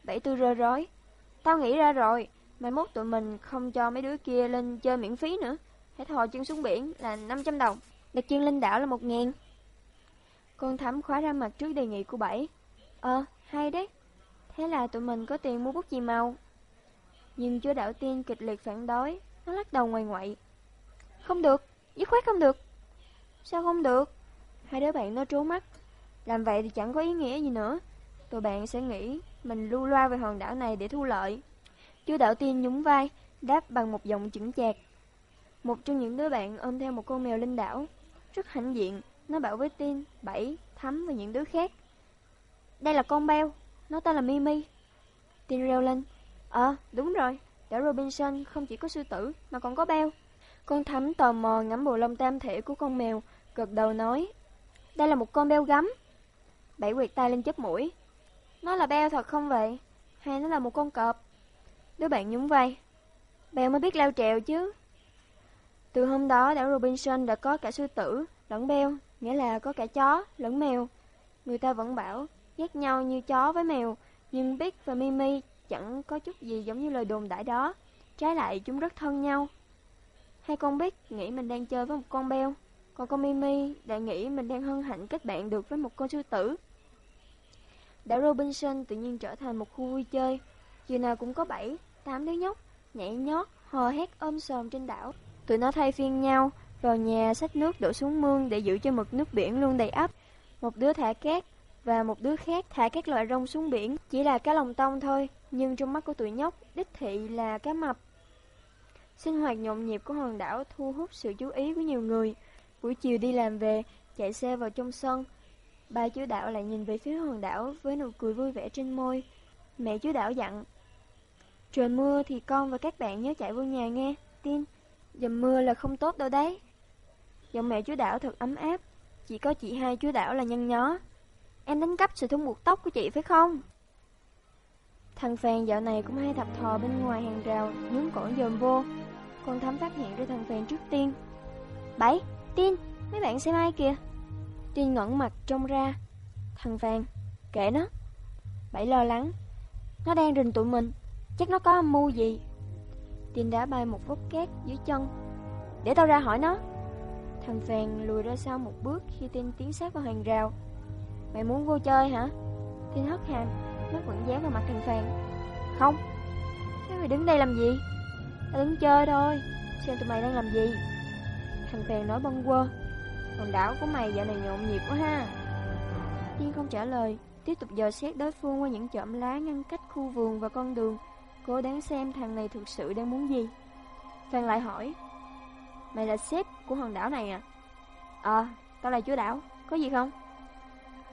Speaker 1: Bảy tư rơ rối. Tao nghĩ ra rồi, mai mốt tụi mình không cho mấy đứa kia lên chơi miễn phí nữa. Hãy thò chân xuống biển là 500 đồng, đặt chân lên đảo là 1 ngàn. Con thắm khóa ra mặt trước đề nghị của Bảy. Ờ, hay đấy. Thế là tụi mình có tiền mua bút chì màu. Nhưng chúa đảo tiên kịch liệt phản đối, nó lắc đầu ngoài ngoại. Không được, dứt khoát không được. Sao không được? Hai đứa bạn nó trốn mắt. Làm vậy thì chẳng có ý nghĩa gì nữa. Tụi bạn sẽ nghĩ mình lưu loa về hòn đảo này để thu lợi. chú đảo tiên nhún vai, đáp bằng một giọng chững chạc. Một trong những đứa bạn ôm theo một con mèo linh đảo. Rất hãnh diện, nó bảo với Tiên, Bảy, Thắm và những đứa khác. Đây là con beo, nó tên là Mimi. Tiên reo lên. Ờ, đúng rồi, đảo Robinson không chỉ có sư tử mà còn có beo. Con Thắm tò mò ngắm bộ lông tam thể của con mèo, gật đầu nói. Đây là một con beo gấm. Bảy quẹt tay lên chớp mũi. Nó là beo thật không vậy? Hay nó là một con cọp? Đứa bạn nhún vai. Beo mới biết leo trèo chứ. Từ hôm đó, đảo Robinson đã có cả sư tử, lẫn beo, nghĩa là có cả chó, lẫn mèo. Người ta vẫn bảo, ghét nhau như chó với mèo, nhưng Big và Mimi chẳng có chút gì giống như lời đồn đại đó. Trái lại, chúng rất thân nhau. Hai con Big nghĩ mình đang chơi với một con beo, còn con Mimi đã nghĩ mình đang hân hạnh kết bạn được với một con sư tử. Đảo Robinson tự nhiên trở thành một khu vui chơi, chiều nào cũng có bảy, tám đứa nhóc, nhảy nhót, hò hét ôm sòm trên đảo. Tụi nó thay phiên nhau, vào nhà xách nước đổ xuống mương để giữ cho mực nước biển luôn đầy ắp. Một đứa thả cát và một đứa khác thả các loại rong xuống biển, chỉ là cá lồng tông thôi, nhưng trong mắt của tụi nhóc, đích thị là cá mập. Sinh hoạt nhộn nhịp của hòn đảo thu hút sự chú ý của nhiều người. Buổi chiều đi làm về, chạy xe vào trong sân. Ba chú đảo lại nhìn về phía hòn đảo với nụ cười vui vẻ trên môi. Mẹ chú đảo dặn. Trời mưa thì con và các bạn nhớ chạy vô nhà nghe, tin. Dầm mưa là không tốt đâu đấy. Giọng mẹ chú đảo thật ấm áp. Chỉ có chị hai chú đảo là nhăn nhó. Em đánh cắp sự thun buộc tóc của chị phải không? Thằng phèn dạo này cũng hay thập thò bên ngoài hàng rào, nhún cổ dòm vô. Con thắm phát hiện ra thằng phèn trước tiên. Bảy, Tin, mấy bạn xem ai kìa. Tin ngẩn mặt trông ra. Thằng phèn, kệ nó. Bảy lo lắng. Nó đang rình tụi mình, chắc nó có âm mưu gì. Tin đã bay một gốc cát dưới chân. Để tao ra hỏi nó. Thằng phèn lùi ra sau một bước khi Tin tiến sát vào hàng rào. Mày muốn vô chơi hả? Tin hất hàng mắt vẫn dán vào mặt thằng Phàn. Không. Thế mày đứng đây làm gì? ta đứng chơi thôi. Xem tụi mày đang làm gì? Thằng Phàn nói bâng quơ. Hòn đảo của mày dạo này nhộn nhịp quá ha. Tiên không trả lời, tiếp tục dò xét đối phương qua những chọm lá ngăn cách khu vườn và con đường, cố đáng xem thằng này thực sự đang muốn gì. Phan lại hỏi, mày là sếp của hòn đảo này à? Ờ, tao là chúa đảo, có gì không?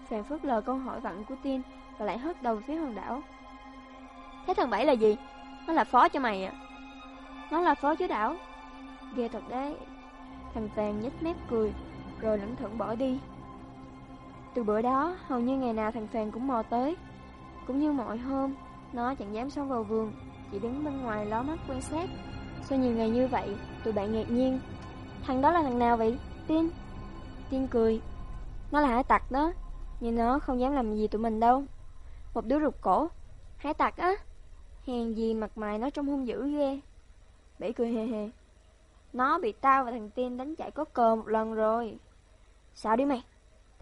Speaker 1: Phan phớt lờ câu hỏi vặn của Tiên và lại hất đầu phía hòn đảo. Thế thằng Bảy là gì? Nó là phó cho mày à? Nó là phó chúa đảo. Ghê thật đấy. Thằng Vàng nhếch mép cười, rồi lẩn thận bỏ đi. Từ bữa đó, hầu như ngày nào thằng Phàn cũng mò tới. Cũng như mọi hôm, nó chẳng dám xông vào vườn, chỉ đứng bên ngoài ló mắt quan sát. Sau nhiều ngày như vậy, tụi bạn ngạc nhiên. Thằng đó là thằng nào vậy? Tin. Tin cười. Nó là hải tặc đó, nhưng nó không dám làm gì tụi mình đâu. Một đứa rụt cổ. Hải tặc á? Hèn gì mặt mày nó trông hung dữ ghê. bỉ cười hề hề. Nó bị tao và thằng Tiên đánh chạy có cờ một lần rồi. Sao đi mày?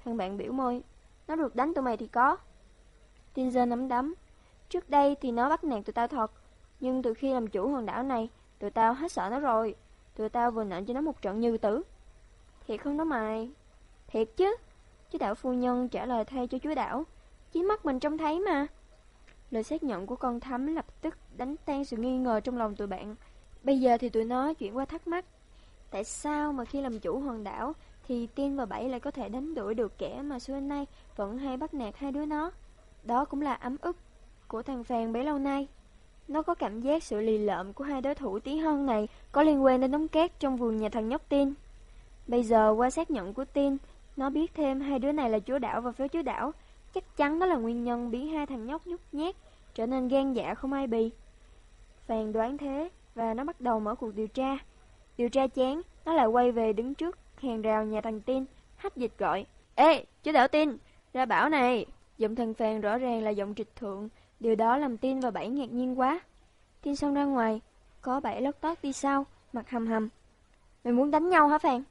Speaker 1: Thằng bạn biểu môi. Nó được đánh tụi mày thì có. Tiên giơ nắm đấm. Trước đây thì nó bắt nạt tụi tao thật. Nhưng từ khi làm chủ hòn đảo này, tụi tao hết sợ nó rồi. Tụi tao vừa nện cho nó một trận như tử. Thiệt không đó mày? Thiệt chứ. Chú đảo phu nhân trả lời thay cho chú đảo. Chỉ mắt mình trông thấy mà. Lời xác nhận của con thắm lập tức đánh tan sự nghi ngờ trong lòng tụi bạn. Bây giờ thì tụi nó chuyển qua thắc mắc. Tại sao mà khi làm chủ hòn đảo thì Tiên và Bảy lại có thể đánh đuổi được kẻ mà xưa nay vẫn hay bắt nạt hai đứa nó? Đó cũng là ấm ức của thằng Phàn bấy lâu nay. Nó có cảm giác sự lì lợm của hai đối thủ tí hơn này có liên quan đến đống cát trong vườn nhà thằng nhóc Tiên. Bây giờ qua xác nhận của Tiên, nó biết thêm hai đứa này là chúa đảo và phếu chúa đảo. Chắc chắn đó là nguyên nhân biến hai thằng nhóc nhút nhát, trở nên gan dạ không ai bì. Phàn đoán thế, và nó bắt đầu mở cuộc điều tra. Điều tra chán, nó lại quay về đứng trước hàng rào nhà thằng Tin, hách dịch gọi. Ê, chú đảo Tin, ra bảo này. Giọng thần phàn rõ ràng là giọng trịch thượng, điều đó làm Tin và Bảy ngạc nhiên quá. Tin xong ra ngoài, có Bảy lót tót đi sau, mặt hầm hầm. Mày muốn đánh nhau hả Phàn?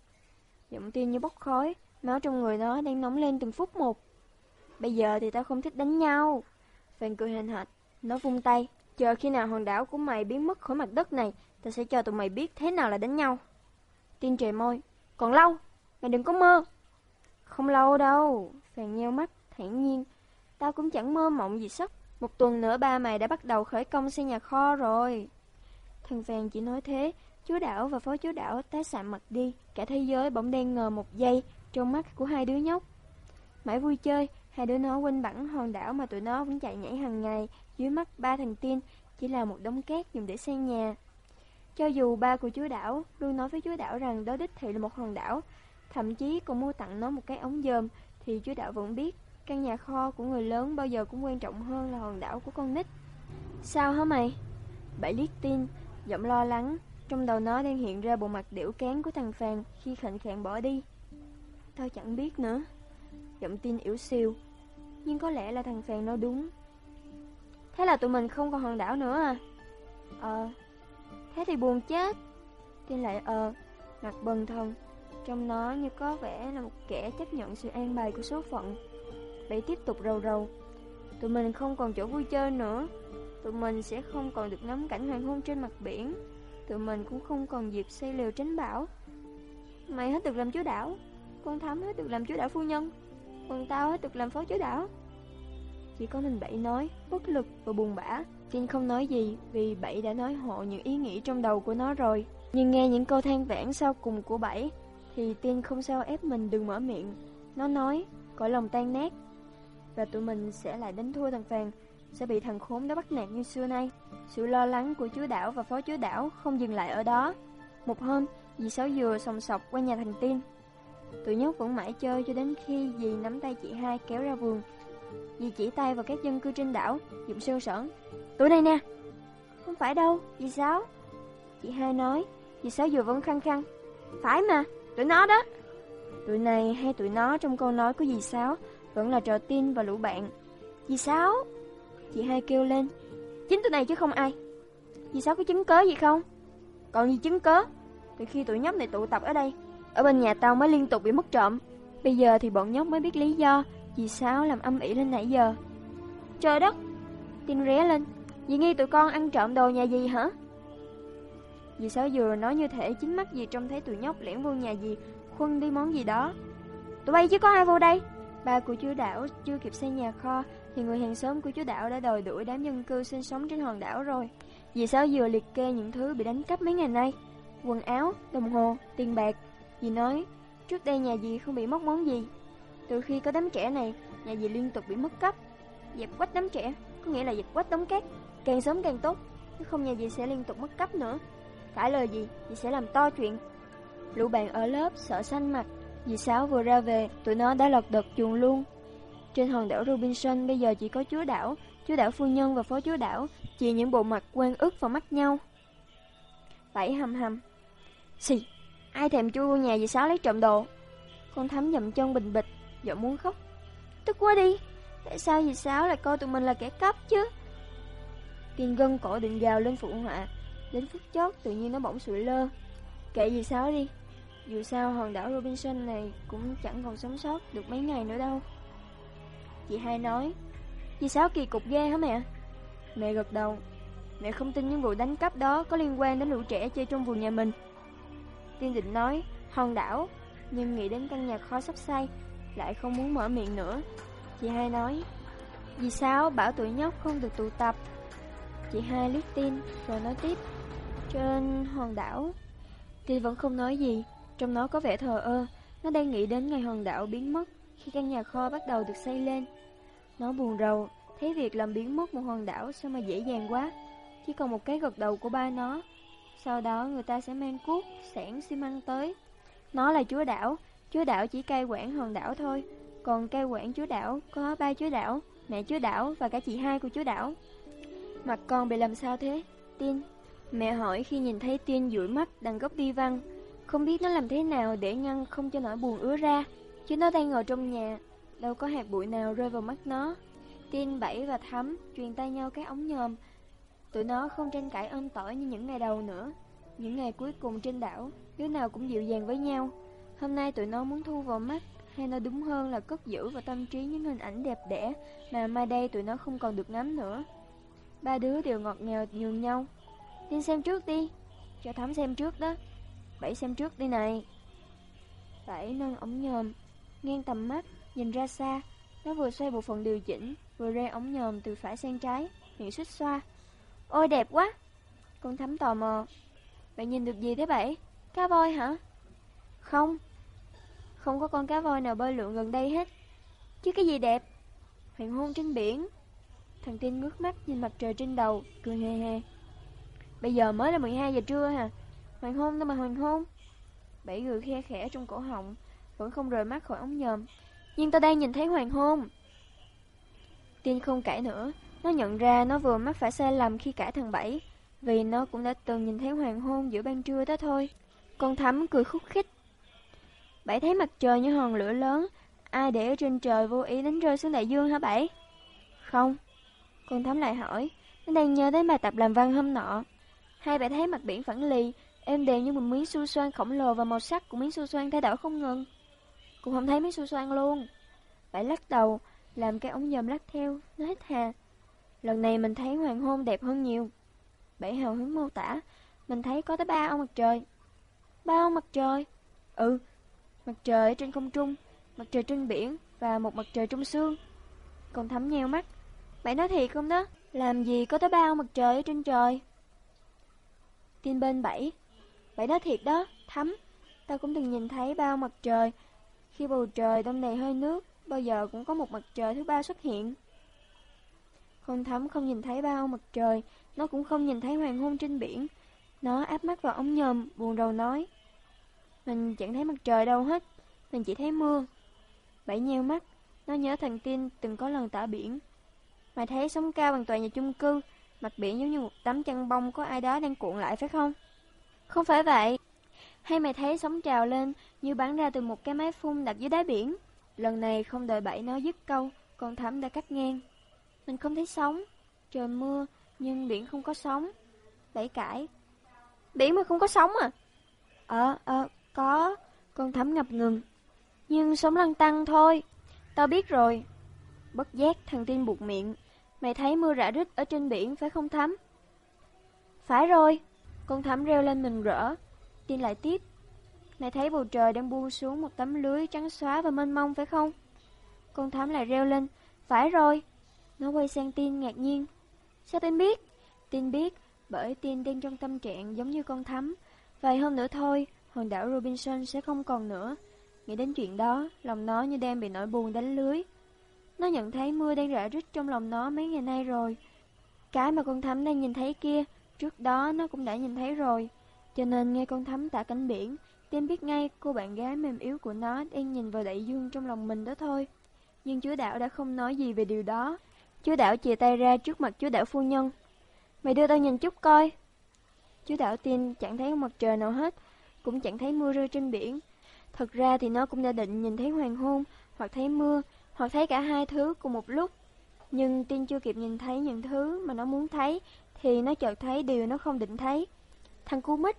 Speaker 1: Giọng Tin như bốc khói, máu trong người nó đang nóng lên từng phút một. Bây giờ thì tao không thích đánh nhau. Phan cười hình hạch, nó vung tay, Chờ khi nào hòn đảo của mày biến mất khỏi mặt đất này, ta sẽ cho tụi mày biết thế nào là đánh nhau. Tiên trời môi, còn lâu, mày đừng có mơ. Không lâu đâu, Phan nheo mắt, thản nhiên. Tao cũng chẳng mơ mộng gì sắp. Một tuần nữa ba mày đã bắt đầu khởi công xây nhà kho rồi. Thằng Phan chỉ nói thế, chúa đảo và phó chúa đảo tái sạm mặt đi. Cả thế giới bỗng đen ngờ một giây trong mắt của hai đứa nhóc. Mãi vui chơi, hai đứa nó quanh bẳng hòn đảo mà tụi nó vẫn chạy nhảy hàng ngày, dưới mắt ba thằng tiên chỉ là một đống cát dùng để xây nhà. Cho dù ba của chúa đảo luôn nói với chúa đảo rằng đó đích thị là một hòn đảo, thậm chí còn mua tặng nó một cái ống dơm, thì chúa đảo vẫn biết căn nhà kho của người lớn bao giờ cũng quan trọng hơn là hòn đảo của con nít. Sao hả mày? Bảy liếc tin, giọng lo lắng, trong đầu nó đang hiện ra bộ mặt điểu cán của thằng Phàn khi khệnh khạng bỏ đi. Tao chẳng biết nữa. Giọng tin yếu siêu, nhưng có lẽ là thằng Phèn nói đúng. Thế là tụi mình không còn hòn đảo nữa à? Ờ Thế thì buồn chết. Tin lại ờ Mặt bần thần. Trong nó như có vẻ là một kẻ chấp nhận sự an bài của số phận. Bảy tiếp tục rầu rầu. Tụi mình không còn chỗ vui chơi nữa. Tụi mình sẽ không còn được ngắm cảnh hoàng hôn trên mặt biển. Tụi mình cũng không còn dịp xây lều tránh bão. Mày hết được làm chúa đảo. Con Thắm hết được làm chúa đảo phu nhân. Còn tao được làm phó chúa đảo chỉ có mình Bảy nói, bất lực và buồn bã. Trinh không nói gì vì Bảy đã nói hộ những ý nghĩ trong đầu của nó rồi. Nhưng nghe những câu than vãn sau cùng của Bảy, thì Tin không sao ép mình đừng mở miệng. Nó nói, cõi lòng tan nát. Và tụi mình sẽ lại đánh thua thằng Phàng sẽ bị thằng khốn đó bắt nạt như xưa nay. Sự lo lắng của chúa đảo và phó chúa đảo không dừng lại ở đó. Một hôm, dì Sáu Dừa sòng sọc qua nhà thằng Tin. Tụi nhóc vẫn mãi chơi cho đến khi dì nắm tay chị hai kéo ra vườn. Dì chỉ tay vào các dân cư trên đảo Dụng sơ sởn Tụi này nè Không phải đâu, dì Sáu. Chị hai nói Dì Sáu vừa vẫn khăng khăng. Phải mà, tụi nó đó. Tụi này hay tụi nó trong câu nói của dì Sáu Vẫn là trò tin và lũ bạn. Dì Sáu Chị hai kêu lên. Chính tụi này chứ không ai. Dì Sáu có chứng cớ gì không? Còn gì chứng cớ Từ khi tụi nhóc này tụ tập ở đây ở bên nhà tao mới liên tục bị mất trộm. Bây giờ thì bọn nhóc mới biết lý do vì sao làm âm ỉ lên nãy giờ. Trời đất! Tin ré lên. Dì nghi tụi con ăn trộm đồ nhà gì hả? Dì Sáu vừa nói như thể chính mắt dì trông thấy tụi nhóc lẻn vô nhà dì Khuân đi món gì đó. Tụi bay chứ có ai vô đây? Ba của chú Đảo chưa kịp xây nhà kho Thì người hàng xóm của chú Đảo đã đòi đuổi đám dân cư sinh sống trên hòn đảo rồi. Dì Sáu vừa liệt kê những thứ bị đánh cắp mấy ngày nay. Quần áo, đồng hồ, tiền bạc Dì nói Trước đây nhà dì không bị mất món gì từ khi có đám trẻ này, nhà dì liên tục bị mất cấp. Dẹp quách đám trẻ, có nghĩa là dẹp quách đống cát. Càng sớm càng tốt, nếu không nhà dì sẽ liên tục mất cấp nữa. Cãi lời gì, dì sẽ làm to chuyện. Lũ bạn ở lớp sợ xanh mặt. Dì Sáu vừa ra về, tụi nó đã lật đật chuồng luôn. Trên hòn đảo Robinson bây giờ chỉ có chúa đảo, Chúa đảo phu nhân và phó chúa đảo chỉ những bộ mặt quen ức vào mắt nhau. Bảy hầm hầm. Xì, ai thèm chu nhà dì Sáu lấy trộm đồ? Con thắm dậm chân bình bịch, giọng muốn khóc. Tức quá đi, tại sao dì Sáu lại coi tụi mình là kẻ cắp chứ? Kiên gân cổ định gào lên phụ họa, đến phút chót tự nhiên nó bỗng sụi lơ. Kệ dì Sáu đi, dù sao hòn đảo Robinson này cũng chẳng còn sống sót được mấy ngày nữa đâu. Chị hai nói, dì Sáu kỳ cục ghê hả mẹ? Mẹ gật đầu, mẹ không tin những vụ đánh cắp đó có liên quan đến lũ trẻ chơi trong vườn nhà mình. Tiên định nói, hòn đảo, nhưng nghĩ đến căn nhà kho sắp xây, lại không muốn mở miệng nữa. Chị hai nói, vì sao bảo tụi nhóc không được tụ tập? Chị hai liếc tin rồi nói tiếp, trên hòn đảo. Tiên vẫn không nói gì, trong nó có vẻ thờ ơ, nó đang nghĩ đến ngày hòn đảo biến mất khi căn nhà kho bắt đầu được xây lên. Nó buồn rầu, thấy việc làm biến mất một hòn đảo sao mà dễ dàng quá. Chỉ còn một cái gật đầu của ba nó. Sau đó người ta sẽ mang cuốc, sẻn xi măng tới. Nó là chúa đảo, chúa đảo chỉ cai quản hòn đảo thôi. Còn cai quản chúa đảo có ba chúa đảo, mẹ chúa đảo và cả chị hai của chúa đảo. Mặt con bị làm sao thế? Tin. Mẹ hỏi khi nhìn thấy Tiên dụi mắt đằng gốc đi văn. Không biết nó làm thế nào để ngăn không cho nỗi buồn ứa ra. Chứ nó đang ngồi trong nhà, đâu có hạt bụi nào rơi vào mắt nó. Tiên, Bảy và Thắm truyền tay nhau cái ống nhòm. Tụi nó không tranh cãi ôm tỏi như những ngày đầu nữa. Những ngày cuối cùng trên đảo, đứa nào cũng dịu dàng với nhau. Hôm nay tụi nó muốn thu vào mắt, hay nói đúng hơn là cất giữ vào tâm trí những hình ảnh đẹp đẽ mà mai đây tụi nó không còn được ngắm nữa. Ba đứa đều ngọt ngào nhường nhau. Tiên xem trước đi, cho Thắm xem trước đó. Bảy xem trước đi này. Bảy nâng ống nhòm, ngang tầm mắt, nhìn ra xa. Nó vừa xoay bộ phận điều chỉnh, vừa rê ống nhòm từ phải sang trái, miệng xích xoa. Ôi đẹp quá! Con thắm tò mò. Bạn nhìn được gì thế bảy? Cá voi hả? Không. Không có con cá voi nào bơi lượn gần đây hết. Chứ cái gì đẹp? Hoàng hôn trên biển. Thằng Tiên ngước mắt nhìn mặt trời trên đầu, cười hề hề. Bây giờ mới là 12 giờ trưa hả? Hoàng hôn đâu mà hoàng hôn. Bảy người khe khẽ trong cổ họng, vẫn không rời mắt khỏi ống nhòm. Nhưng ta đang nhìn thấy hoàng hôn. Tiên không cãi nữa, nó nhận ra nó vừa mắc phải sai lầm khi cả thằng Bảy, vì nó cũng đã từng nhìn thấy hoàng hôn giữa ban trưa đó thôi. Con thắm cười khúc khích. Bảy thấy mặt trời như hòn lửa lớn, ai để ở trên trời vô ý đánh rơi xuống đại dương hả Bảy? Không. Con thắm lại hỏi, nó đang nhớ đến bài tập làm văn hôm nọ. Hai bảy thấy mặt biển phẳng lì, êm đềm như một miếng su xoan khổng lồ và màu sắc của miếng su xoan thay đổi không ngừng. Cũng không thấy miếng su xoan luôn. Bảy lắc đầu, làm cái ống nhòm lắc theo, nó hít hà. Lần này mình thấy hoàng hôn đẹp hơn nhiều. Bảy hào hứng mô tả, mình thấy có tới ba ông mặt trời. Ba ông mặt trời? Ừ, mặt trời trên không trung, mặt trời trên biển và một mặt trời trong xương. Còn thấm nheo mắt. Bảy nói thiệt không đó? Làm gì có tới ba ông mặt trời ở trên trời? Tin bên bảy. Bảy nói thiệt đó, thấm. Tao cũng từng nhìn thấy ba ông mặt trời. Khi bầu trời đông đầy hơi nước, bao giờ cũng có một mặt trời thứ ba xuất hiện. Con thắm không nhìn thấy bao mặt trời, nó cũng không nhìn thấy hoàng hôn trên biển. Nó áp mắt vào ống nhòm, buồn rầu nói. Mình chẳng thấy mặt trời đâu hết, mình chỉ thấy mưa. Bảy nheo mắt, nó nhớ thằng Tin từng có lần tả biển. Mày thấy sóng cao bằng tòa nhà chung cư, mặt biển giống như một tấm chăn bông có ai đó đang cuộn lại phải không? Không phải vậy. Hay mày thấy sóng trào lên như bắn ra từ một cái máy phun đặt dưới đáy biển? Lần này không đợi bảy nói dứt câu, con thắm đã cắt ngang. Mình không thấy sóng. Trời mưa, nhưng biển không có sóng. Bảy cãi. Biển mà không có sóng à? Ờ, ờ, có. Con thấm ngập ngừng. Nhưng sóng lăn tăng thôi. Tao biết rồi. Bất giác thằng Tiên buộc miệng. Mày thấy mưa rã rít ở trên biển phải không thấm? Phải rồi. Con thấm reo lên mình rỡ. Tiên lại tiếp. Mày thấy bầu trời đang buông xuống một tấm lưới trắng xóa và mênh mông phải không? Con thấm lại reo lên. Phải rồi. Nó quay sang Tin ngạc nhiên. Sao Tin biết? Tin biết bởi Tin đang trong tâm trạng giống như con thắm. Vài hôm nữa thôi, hòn đảo Robinson sẽ không còn nữa. Nghĩ đến chuyện đó, lòng nó như đang bị nỗi buồn đánh lưới. Nó nhận thấy mưa đang rã rít trong lòng nó mấy ngày nay rồi. Cái mà con thắm đang nhìn thấy kia, trước đó nó cũng đã nhìn thấy rồi. Cho nên nghe con thắm tả cảnh biển, Tim biết ngay cô bạn gái mềm yếu của nó đang nhìn vào đại dương trong lòng mình đó thôi. Nhưng chúa đạo đã không nói gì về điều đó. Chú đảo chìa tay ra trước mặt chú đảo phu nhân. Mày đưa tao nhìn chút coi. Chú đảo tin chẳng thấy mặt trời nào hết, cũng chẳng thấy mưa rơi trên biển. Thật ra thì nó cũng đã định nhìn thấy hoàng hôn, hoặc thấy mưa, hoặc thấy cả hai thứ cùng một lúc. Nhưng tin chưa kịp nhìn thấy những thứ mà nó muốn thấy, thì nó chợt thấy điều nó không định thấy. Thằng cu mít.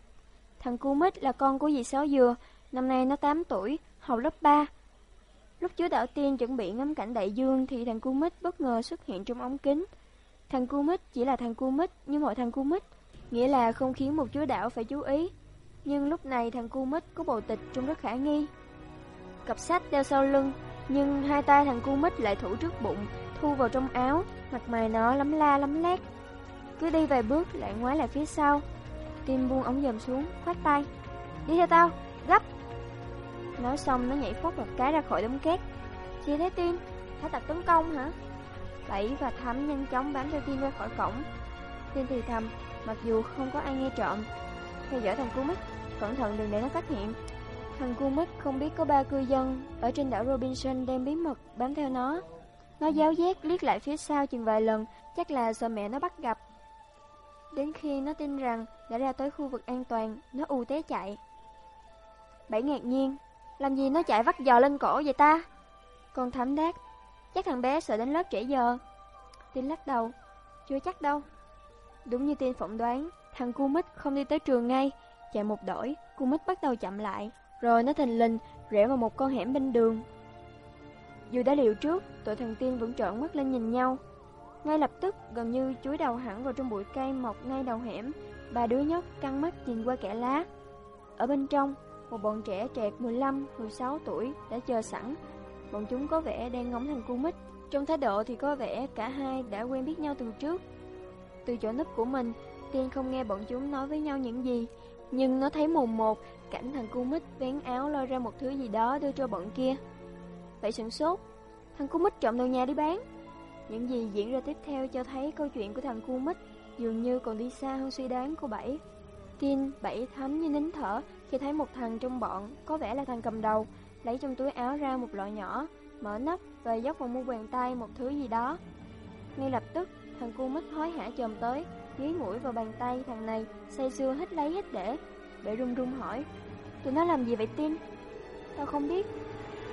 Speaker 1: Thằng cu mít là con của dì Sáu Dừa, năm nay nó 8 tuổi, học lớp 3. Lúc chú Đạo Tiên chuẩn bị ngắm cảnh đại dương thì thằng cu mít bất ngờ xuất hiện trong ống kính. Thằng cu mít chỉ là thằng cu mít như mọi thằng cu mít, nghĩa là không khiến một chúa đảo phải chú ý. Nhưng lúc này thằng cu mít có bầu tịch trông rất khả nghi. Cặp sách đeo sau lưng, nhưng hai tay thằng cu mít lại thủ trước bụng, thu vào trong áo, mặt mày nó lắm la lắm lét. Cứ đi vài bước lại ngoái lại phía sau. Tim buông ống dầm xuống, khoát tay. Đi theo tao, gấp. Nói xong nó nhảy phốt một cái ra khỏi đống két. Chia thấy Tiên, thái tập tấn công hả? Bảy và Thắm nhanh chóng bám theo Tiên ra khỏi cổng. Tiên thì thầm, mặc dù không có ai nghe trộm. Theo dõi thằng cu mít, cẩn thận đừng để nó phát hiện. Thằng cu mít không biết có ba cư dân ở trên đảo Robinson đem bí mật bám theo nó. Nó giáo giác liếc lại phía sau chừng vài lần, chắc là sợ mẹ nó bắt gặp. Đến khi nó tin rằng đã ra tới khu vực an toàn, nó u té chạy. Bảy ngạc nhiên, làm gì nó chạy vắt giò lên cổ vậy ta? Con thám đáp, chắc thằng bé sợ đến lớp trễ giờ. Tin lắc đầu, chưa chắc đâu. Đúng như tin phỏng đoán, thằng cu mít không đi tới trường ngay, chạy một đổi, cu mít bắt đầu chậm lại, rồi nó thình lình rẽ vào một con hẻm bên đường. Dù đã liệu trước, tụi thằng tiên vẫn trợn mắt lên nhìn nhau. Ngay lập tức, gần như chuối đầu hẳn vào trong bụi cây mọc ngay đầu hẻm, ba đứa nhóc căng mắt nhìn qua kẻ lá. Ở bên trong, một bọn trẻ trẹt 15, 16 tuổi đã chờ sẵn. Bọn chúng có vẻ đang ngóng thằng cu mít. Trong thái độ thì có vẻ cả hai đã quen biết nhau từ trước. Từ chỗ nấp của mình, Tiên không nghe bọn chúng nói với nhau những gì, nhưng nó thấy mồm một cảnh thằng cu mít vén áo lôi ra một thứ gì đó đưa cho bọn kia. Vậy sửng sốt, thằng cu mít trộm đồ nhà đi bán. Những gì diễn ra tiếp theo cho thấy câu chuyện của thằng cu mít dường như còn đi xa hơn suy đoán của Bảy. Tin, Bảy thấm như nín thở khi thấy một thằng trong bọn, có vẻ là thằng cầm đầu, lấy trong túi áo ra một lọ nhỏ, mở nắp và dốc vào mu bàn tay một thứ gì đó. Ngay lập tức, thằng cu mít hối hả chồm tới, dí mũi vào bàn tay thằng này, say sưa hít lấy hít để. Bệ run run hỏi, tụi nó làm gì vậy Tin? Tao không biết.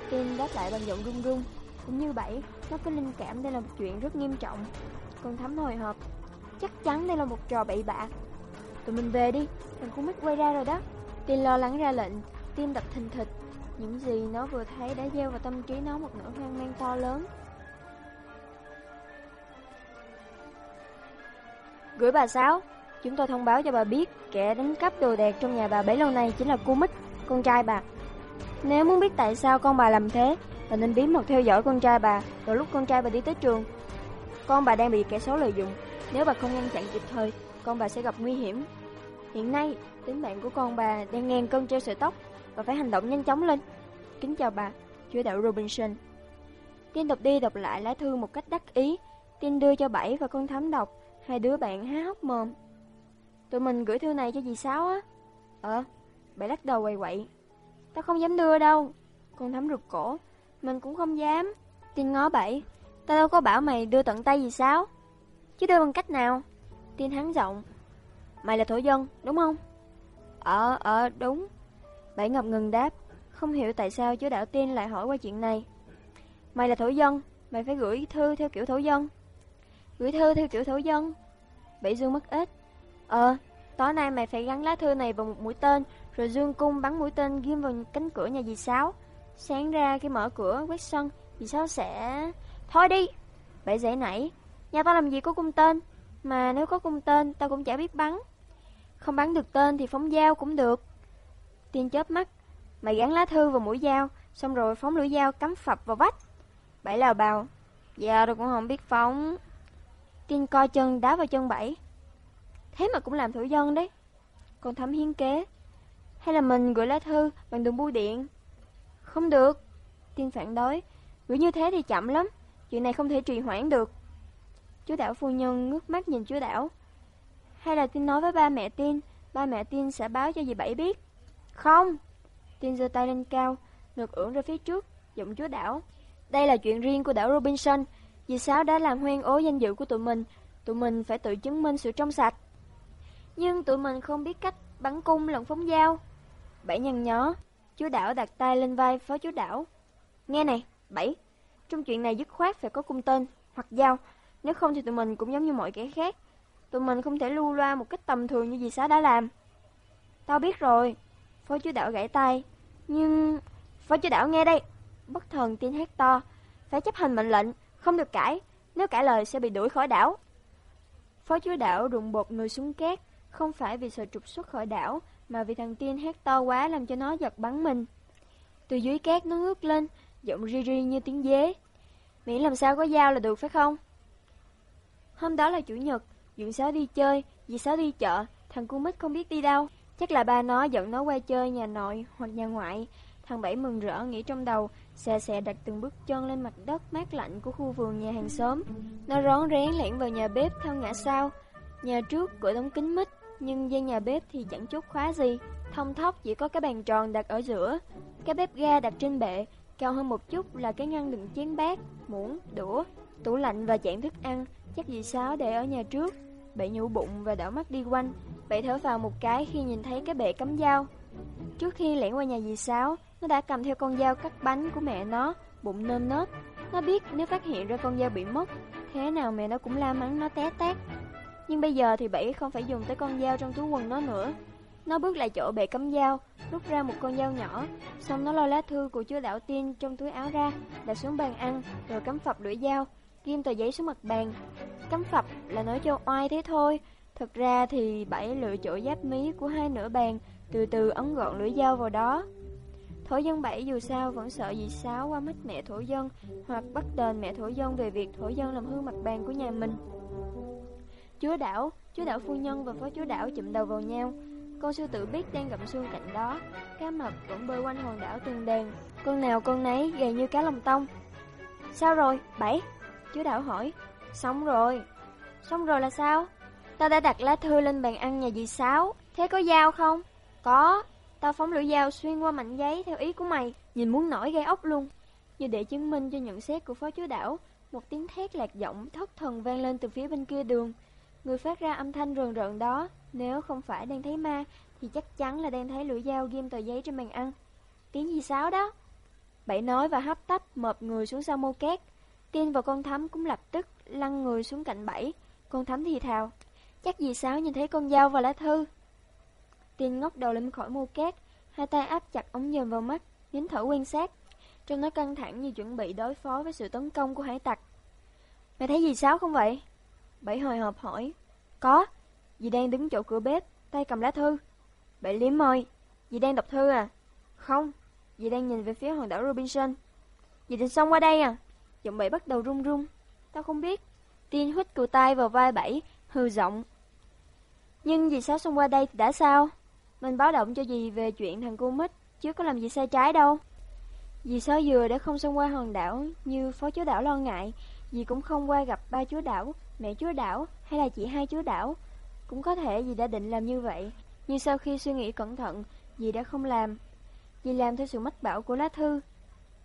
Speaker 1: Tin đáp lại bằng giọng run run, cũng như Bảy, nó có linh cảm đây là một chuyện rất nghiêm trọng. Con thắm hồi hộp, chắc chắn đây là một trò bậy bạ. Tụi mình về đi, thằng cu mít quay ra rồi đó. Tin lo lắng ra lệnh, tim đập thình thịch. Những gì nó vừa thấy đã gieo vào tâm trí nó một nỗi hoang mang to lớn. Gửi bà Sáu, chúng tôi thông báo cho bà biết kẻ đánh cắp đồ đạc trong nhà bà bấy lâu nay chính là cô Mít, con trai bà. Nếu muốn biết tại sao con bà làm thế, bà nên bí mật theo dõi con trai bà vào lúc con trai bà đi tới trường. Con bà đang bị kẻ xấu lợi dụng, nếu bà không ngăn chặn kịp thời, con bà sẽ gặp nguy hiểm. Hiện nay, tính mạng của con bà đang ngàn cân treo sợi tóc và phải hành động nhanh chóng lên. Kính chào bà, chúa đạo Robinson. Tiên đọc đi đọc lại lá thư một cách đắc ý. Tiên đưa cho Bảy và con thám đọc. Hai đứa bạn há hốc mồm. Tụi mình gửi thư này cho dì Sáu á. Ờ, Bảy lắc đầu quậy quậy. Tao không dám đưa đâu. Con thám rụt cổ. Mình cũng không dám. Tiên ngó Bảy. Tao đâu có bảo mày đưa tận tay dì Sáu. Chứ đưa bằng cách nào? Tiên hắn giọng. Mày là thổ dân, đúng không? Ờ, ờ, đúng. Bảy ngập ngừng đáp. Không hiểu tại sao chú đạo tiên lại hỏi qua chuyện này. Mày là thổ dân, mày phải gửi thư theo kiểu thổ dân. Gửi thư theo kiểu thổ dân. Bảy dương mất ít. Ờ, tối nay mày phải gắn lá thư này vào một mũi tên, rồi dương cung bắn mũi tên ghim vào cánh cửa nhà dì Sáu. Sáng ra khi mở cửa quét sân, dì Sáu sẽ... Thôi đi! Bảy dễ nảy. Nhà tao làm gì có cung tên? Mà nếu có cung tên, tao cũng chả biết bắn. Không bắn được tên thì phóng dao cũng được. Tiên chớp mắt. Mày gắn lá thư vào mũi dao, xong rồi phóng lưỡi dao cắm phập vào vách. Bảy lào bào. Dạ, giờ rồi cũng không biết phóng. Tiên coi chân đá vào chân bảy. Thế mà cũng làm thủ dân đấy. Còn thấm hiến kế. Hay là mình gửi lá thư bằng đường bưu điện? Không được. Tiên phản đối. Gửi như thế thì chậm lắm. Chuyện này không thể trì hoãn được. Chú Đảo phu nhân ngước mắt nhìn chú Đảo. Hay là tin nói với ba mẹ tin ba mẹ tin sẽ báo cho dì Bảy biết. Không. tin giơ tay lên cao, ngược ưỡng ra phía trước, giọng chú Đảo. Đây là chuyện riêng của đảo Robinson. Dì Sáu đã làm hoen ố danh dự của tụi mình, tụi mình phải tự chứng minh sự trong sạch. Nhưng tụi mình không biết cách bắn cung lẫn phóng dao. Bảy nhăn nhó, chú Đảo đặt tay lên vai phó chú Đảo. Nghe này, Bảy, trong chuyện này dứt khoát phải có cung tên hoặc dao, nếu không thì tụi mình cũng giống như mọi kẻ khác. Tụi mình không thể lưu loa một cách tầm thường như dì xá đã làm. Tao biết rồi, phó chú Đảo gãy tay. Nhưng... Phó chú Đảo nghe đây. Bất thần tin hét to. Phải chấp hành mệnh lệnh, không được cãi. Nếu cãi lời sẽ bị đuổi khỏi đảo. Phó chúa đảo đụng bột người xuống cát, không phải vì sợ trục xuất khỏi đảo, mà vì thằng tiên hét to quá làm cho nó giật bắn mình. Từ dưới cát nó ngước lên, giọng ri ri như tiếng dế. Miễn làm sao có dao là được phải không? Hôm đó là chủ nhật, Dượng Sáu đi chơi, dì Sáu đi chợ, thằng cu mít không biết đi đâu. Chắc là ba nó dẫn nó qua chơi nhà nội hoặc nhà ngoại. Thằng Bảy mừng rỡ nghĩ trong đầu, xè xè đặt từng bước chân lên mặt đất mát lạnh của khu vườn nhà hàng xóm. Nó rón rén lẻn vào nhà bếp theo ngã sau. Nhà trước cửa đóng kính mít, nhưng gian nhà bếp thì chẳng chốt khóa gì. Thông thóc chỉ có cái bàn tròn đặt ở giữa, cái bếp ga đặt trên bệ, cao hơn một chút là cái ngăn đựng chén bát, muỗng, đũa, tủ lạnh và chản thức ăn, chắc dì Sáu để ở nhà trước. Bệ nhũ bụng và đảo mắt đi quanh, bệ thở vào một cái khi nhìn thấy cái bệ cắm dao. Trước khi lẻn qua nhà dì Sáu, nó đã cầm theo con dao cắt bánh của mẹ nó, bụng nơm nớp. Nó biết nếu phát hiện ra con dao bị mất, thế nào mẹ nó cũng la mắng nó té tát. Nhưng bây giờ thì Bảy không phải dùng tới con dao trong túi quần nó nữa. Nó bước lại chỗ bệ cắm dao, rút ra một con dao nhỏ, xong nó lôi lá thư của chúa đảo tiên trong túi áo ra, đặt xuống bàn ăn, rồi cắm phập lưỡi dao, ghim tờ giấy xuống mặt bàn. Cắm phập là nói cho oai thế thôi, thật ra thì Bảy lựa chỗ giáp mí của hai nửa bàn, từ từ ấn gọn lưỡi dao vào đó. Thổ dân bảy dù sao vẫn sợ dì sáo qua mắt mẹ thổ dân hoặc bắt đền mẹ thổ dân về việc thổ dân làm hư mặt bàn của nhà mình. Chúa đảo, chúa đảo phu nhân và phó chúa đảo chụm đầu vào nhau. Con sư tử biết đang gặm xương cạnh đó, cá mập vẫn bơi quanh hòn đảo từng đèn. con nào con nấy gầy như cá lồng tông. Sao rồi, bảy? Chúa đảo hỏi. Xong rồi. Xong rồi là sao? Ta đã đặt lá thư lên bàn ăn nhà dì Sáu, thế có dao không? Có, Tao phóng lưỡi dao xuyên qua mảnh giấy theo ý của mày, nhìn muốn nổi gai ốc luôn. Như để chứng minh cho nhận xét của phó chúa đảo, một tiếng thét lạc giọng thất thần vang lên từ phía bên kia đường. Người phát ra âm thanh rờn rợn đó, nếu không phải đang thấy ma, thì chắc chắn là đang thấy lưỡi dao ghim tờ giấy trên bàn ăn. Tiếng gì sáo đó? Bảy nói và hấp tấp mập người xuống sau mô két. Tiên và con thắm cũng lập tức lăn người xuống cạnh bẫy. Con thắm thì thào. Chắc dì Sáu nhìn thấy con dao và lá thư. Tiên ngóc đầu lên khỏi mô két, hai tay áp chặt ống nhòm vào mắt, nín thở quan sát. Trông nó căng thẳng như chuẩn bị đối phó với sự tấn công của hải tặc. Mày thấy gì sáu không vậy? Bảy hồi hộp hỏi. Có, dì đang đứng chỗ cửa bếp, tay cầm lá thư. Bảy liếm môi, dì đang đọc thư à? Không, dì đang nhìn về phía hòn đảo Robinson. Dì định xong qua đây à? Giọng bảy bắt đầu run run. Tao không biết. Tiên hít cù tay vào vai bảy, hư giọng. Nhưng dì sao xong qua đây thì đã sao? Mình báo động cho dì về chuyện thằng cu mít, chứ có làm gì sai trái đâu. Dì sao dừa để không xông qua hòn đảo như phó chúa đảo lo ngại, dì cũng không qua gặp ba chúa đảo, mẹ chúa đảo hay là chị hai chúa đảo. Cũng có thể dì đã định làm như vậy, nhưng sau khi suy nghĩ cẩn thận, dì đã không làm. Dì làm theo sự mách bảo của lá thư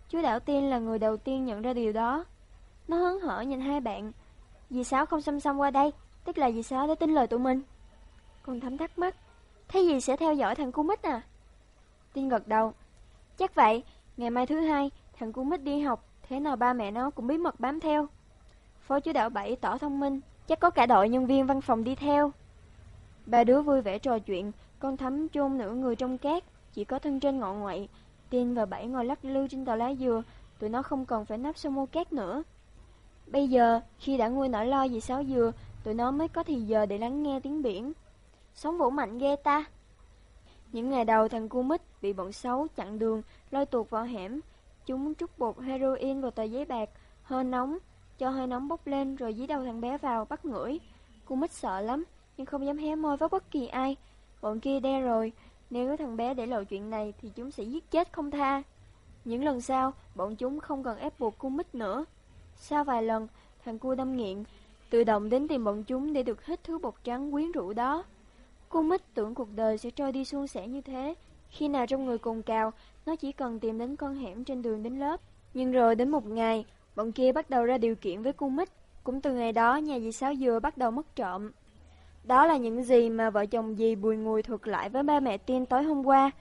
Speaker 1: chú đạo tiên là người đầu tiên nhận ra điều đó. Nó hớn hở nhìn hai bạn. Dì Sáu không xăm xăm qua đây, tức là dì Sáu đã tin lời tụi mình. Còn thấm thắc mắc, Thế gì sẽ theo dõi thằng cu mít à? Tiên gật đầu. Chắc vậy, ngày mai thứ hai, thằng cu mít đi học, thế nào ba mẹ nó cũng bí mật bám theo. Phó chú đạo bảy tỏ thông minh, chắc có cả đội nhân viên văn phòng đi theo. Ba đứa vui vẻ trò chuyện, con thắm chôn nửa người trong cát, chỉ có thân trên ngọn ngoại. Tiên và Bảy ngồi lắc lư trên tàu lá dừa, tụi nó không còn phải nắp sau mô cát nữa. Bây giờ, khi đã nguôi nỗi lo vì sáo dừa, tụi nó mới có thì giờ để lắng nghe tiếng biển. Sóng vũ mạnh ghê ta. Những ngày đầu thằng cu mít bị bọn xấu chặn đường, lôi tuột vào hẻm. Chúng trút bột heroin vào tờ giấy bạc, hơi nóng, cho hơi nóng bốc lên rồi dí đầu thằng bé vào bắt ngửi. Cu mít sợ lắm, nhưng không dám hé môi với bất kỳ ai. Bọn kia đe rồi, nếu thằng bé để lộ chuyện này thì chúng sẽ giết chết không tha. Những lần sau, bọn chúng không cần ép buộc cu mít nữa. Sau vài lần, thằng cu đâm nghiện, tự động đến tìm bọn chúng để được hít thứ bột trắng quyến rũ đó. Cu mít tưởng cuộc đời sẽ trôi đi suôn sẻ như thế. Khi nào trong người cùng cào, nó chỉ cần tìm đến con hẻm trên đường đến lớp. Nhưng rồi đến một ngày, Bọn kia bắt đầu ra điều kiện với cu mít. Cũng từ ngày đó, nhà dì Sáu Dừa bắt đầu mất trộm. Đó là những gì mà vợ chồng dì Bùi Ngùi thuật lại với ba mẹ Tiên tối hôm qua.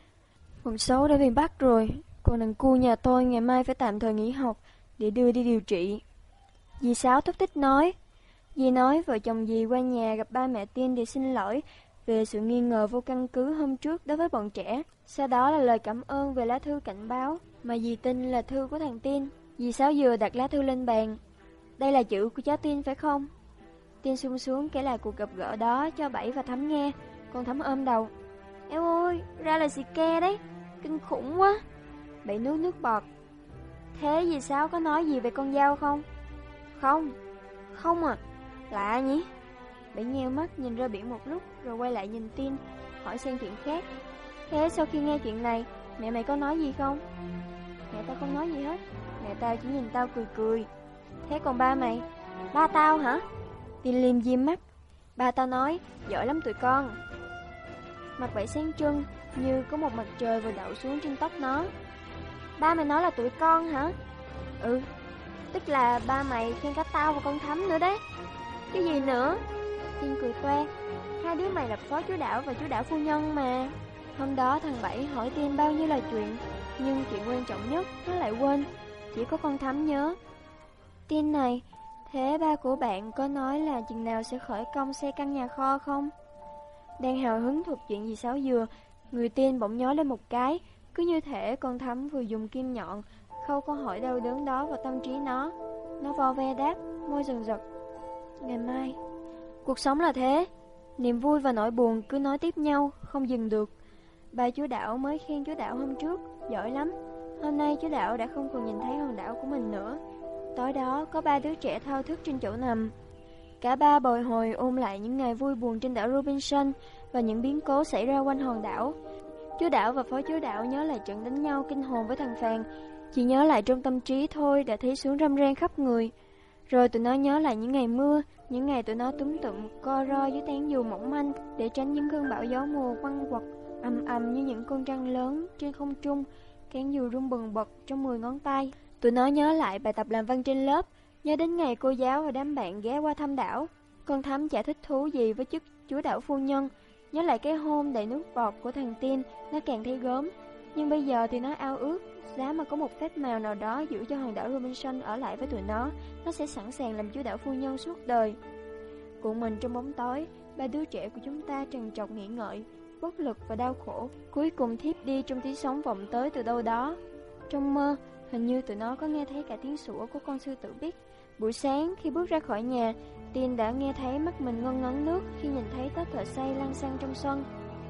Speaker 1: Bọn xấu đã bị bắt rồi, còn thằng cu nhà tôi ngày mai phải tạm thời nghỉ học để đưa đi điều trị. Dì Sáu thúc tích nói. Dì nói vợ chồng dì qua nhà gặp ba mẹ Tiên để xin lỗi về sự nghi ngờ vô căn cứ hôm trước đối với bọn trẻ. Sau đó là lời cảm ơn về lá thư cảnh báo mà dì tin là thư của thằng Tiên. Dì Sáu vừa đặt lá thư lên bàn. Đây là chữ của cháu Tiên phải không? Tiên sung xuống kể lại cuộc gặp gỡ đó cho Bảy và Thắm nghe. Con Thắm ôm đầu. Eo ơi, ra là xì ke đấy. Kinh khủng quá. Bảy nuốt nước bọt. Thế gì sao có nói gì về con dao không? Không. Không à. Lạ nhỉ? Bảy nheo mắt nhìn ra biển một lúc rồi quay lại nhìn Tiên, hỏi sang chuyện khác. Thế sau khi nghe chuyện này, mẹ mày có nói gì không? Mẹ tao không nói gì hết, mẹ tao chỉ nhìn tao cười cười. Thế còn ba mày? Ba tao hả? Tiên liêm diêm mắt. Ba tao nói, giỏi lắm tụi con. Mặt bảy sáng trưng, như có một mặt trời vừa đậu xuống trên tóc nó. Ba mày nói là tụi con hả? Ừ, tức là ba mày khen cả tao và con thắm nữa đấy. Cái gì nữa? Tiên cười toe. Hai đứa mày là phó chú đảo và chú đảo phu nhân mà. Hôm đó thằng Bảy hỏi Tiên bao nhiêu là chuyện, nhưng chuyện quan trọng nhất nó lại quên, chỉ có con thắm nhớ. Tiên này, thế ba của bạn có nói là chừng nào sẽ khởi công xây căn nhà kho không? Đang hào hứng thuộc chuyện gì sáo dừa, người tiên bỗng nhói lên một cái, cứ như thể con thắm vừa dùng kim nhọn, khâu câu hỏi đau đớn đó vào tâm trí nó. Nó vo ve đáp, môi dần giật. Ngày mai, cuộc sống là thế, niềm vui và nỗi buồn cứ nói tiếp nhau, không dừng được. Bà chú Đảo mới khen chú Đảo hôm trước, giỏi lắm. Hôm nay chú Đảo đã không còn nhìn thấy hòn đảo của mình nữa. Tối đó có ba đứa trẻ thao thức trên chỗ nằm. Cả ba bồi hồi ôm lại những ngày vui buồn trên đảo Robinson và những biến cố xảy ra quanh hòn đảo. chúa Đảo và phó chúa Đảo nhớ lại trận đánh nhau kinh hồn với thằng Phàn. Chỉ nhớ lại trong tâm trí thôi đã thấy xuống râm ran khắp người. Rồi tụi nó nhớ lại những ngày mưa, những ngày tụi nó túm tụm co ro dưới tán dù mỏng manh để tránh những cơn bão gió mùa quăng quật ầm ầm như những con trăng lớn trên không trung, cán dù rung bừng bật trong 10 ngón tay. Tụi nó nhớ lại bài tập làm văn trên lớp, nhớ đến ngày cô giáo và đám bạn ghé qua thăm đảo. Con thắm chả thích thú gì với chức chúa đảo phu nhân, nhớ lại cái hôn đầy nước bọt của thằng tin nó càng thấy gớm. Nhưng bây giờ thì nó ao ước, giá mà có một phép màu nào đó giữ cho hòn đảo Robinson ở lại với tụi nó, nó sẽ sẵn sàng làm chúa đảo phu nhân suốt đời. Cuộn mình trong bóng tối, ba đứa trẻ của chúng ta trần trọc nghĩ ngợi, bất lực và đau khổ, cuối cùng thiếp đi trong tiếng sóng vọng tới từ đâu đó. Trong mơ, hình như tụi nó có nghe thấy cả tiếng sủa của con sư tử biết. Buổi sáng, khi bước ra khỏi nhà, tin đã nghe thấy mắt mình ngân ngấn nước khi nhìn thấy tết thợ xây lăn xăng trong sân.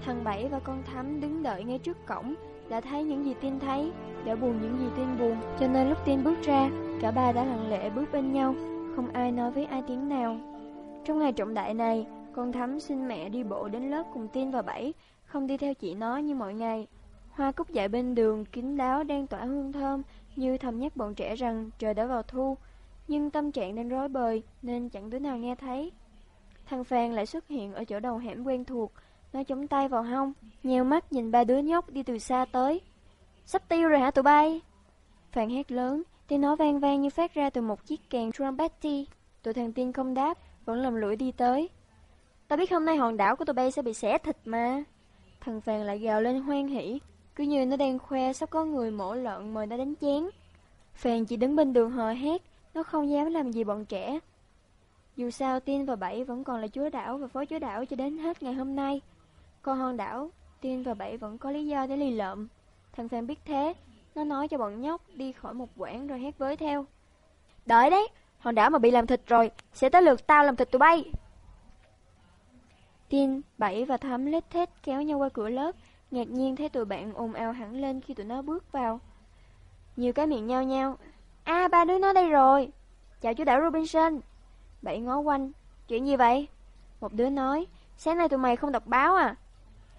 Speaker 1: Thằng Bảy và con Thắm đứng đợi ngay trước cổng, đã thấy những gì tin thấy, đã buồn những gì tin buồn. Cho nên lúc tin bước ra, cả ba đã lặng lẽ bước bên nhau, không ai nói với ai tiếng nào. Trong ngày trọng đại này, con Thắm xin mẹ đi bộ đến lớp cùng tin và Bảy, không đi theo chị nó như mọi ngày. Hoa cúc dại bên đường kín đáo đang tỏa hương thơm, như thầm nhắc bọn trẻ rằng trời đã vào thu. Nhưng tâm trạng đang rối bời nên chẳng đứa nào nghe thấy. Thằng Phan lại xuất hiện ở chỗ đầu hẻm quen thuộc, nó chống tay vào hông, nheo mắt nhìn ba đứa nhóc đi từ xa tới. Sắp tiêu rồi hả tụi bay? Phan hét lớn, tiếng nói vang vang như phát ra từ một chiếc kèn trompetti. Tụi thằng Tiên không đáp, vẫn lầm lũi đi tới. Tao biết hôm nay hòn đảo của tụi bay sẽ bị xẻ thịt mà. Thằng Phan lại gào lên hoan hỉ, cứ như nó đang khoe sắp có người mổ lợn mời nó đánh chén. Phèn chỉ đứng bên đường hò hét, nó không dám làm gì bọn trẻ. Dù sao Tiên và Bảy vẫn còn là chúa đảo và phó chúa đảo cho đến hết ngày hôm nay. Còn hòn đảo, Tiên và Bảy vẫn có lý do để lì lợm. Thằng Phèn biết thế, nó nói cho bọn nhóc đi khỏi một quãng rồi hét với theo. Đợi đấy, hòn đảo mà bị làm thịt rồi, sẽ tới lượt tao làm thịt tụi bay. Tiên, Bảy và Thắm lết thết kéo nhau qua cửa lớp, ngạc nhiên thấy tụi bạn ồn ào hẳn lên khi tụi nó bước vào. Nhiều cái miệng nhau nhau. À, ba đứa nó đây rồi. Chào chú đảo Robinson. Bảy ngó quanh. Chuyện gì vậy? Một đứa nói, sáng nay tụi mày không đọc báo à?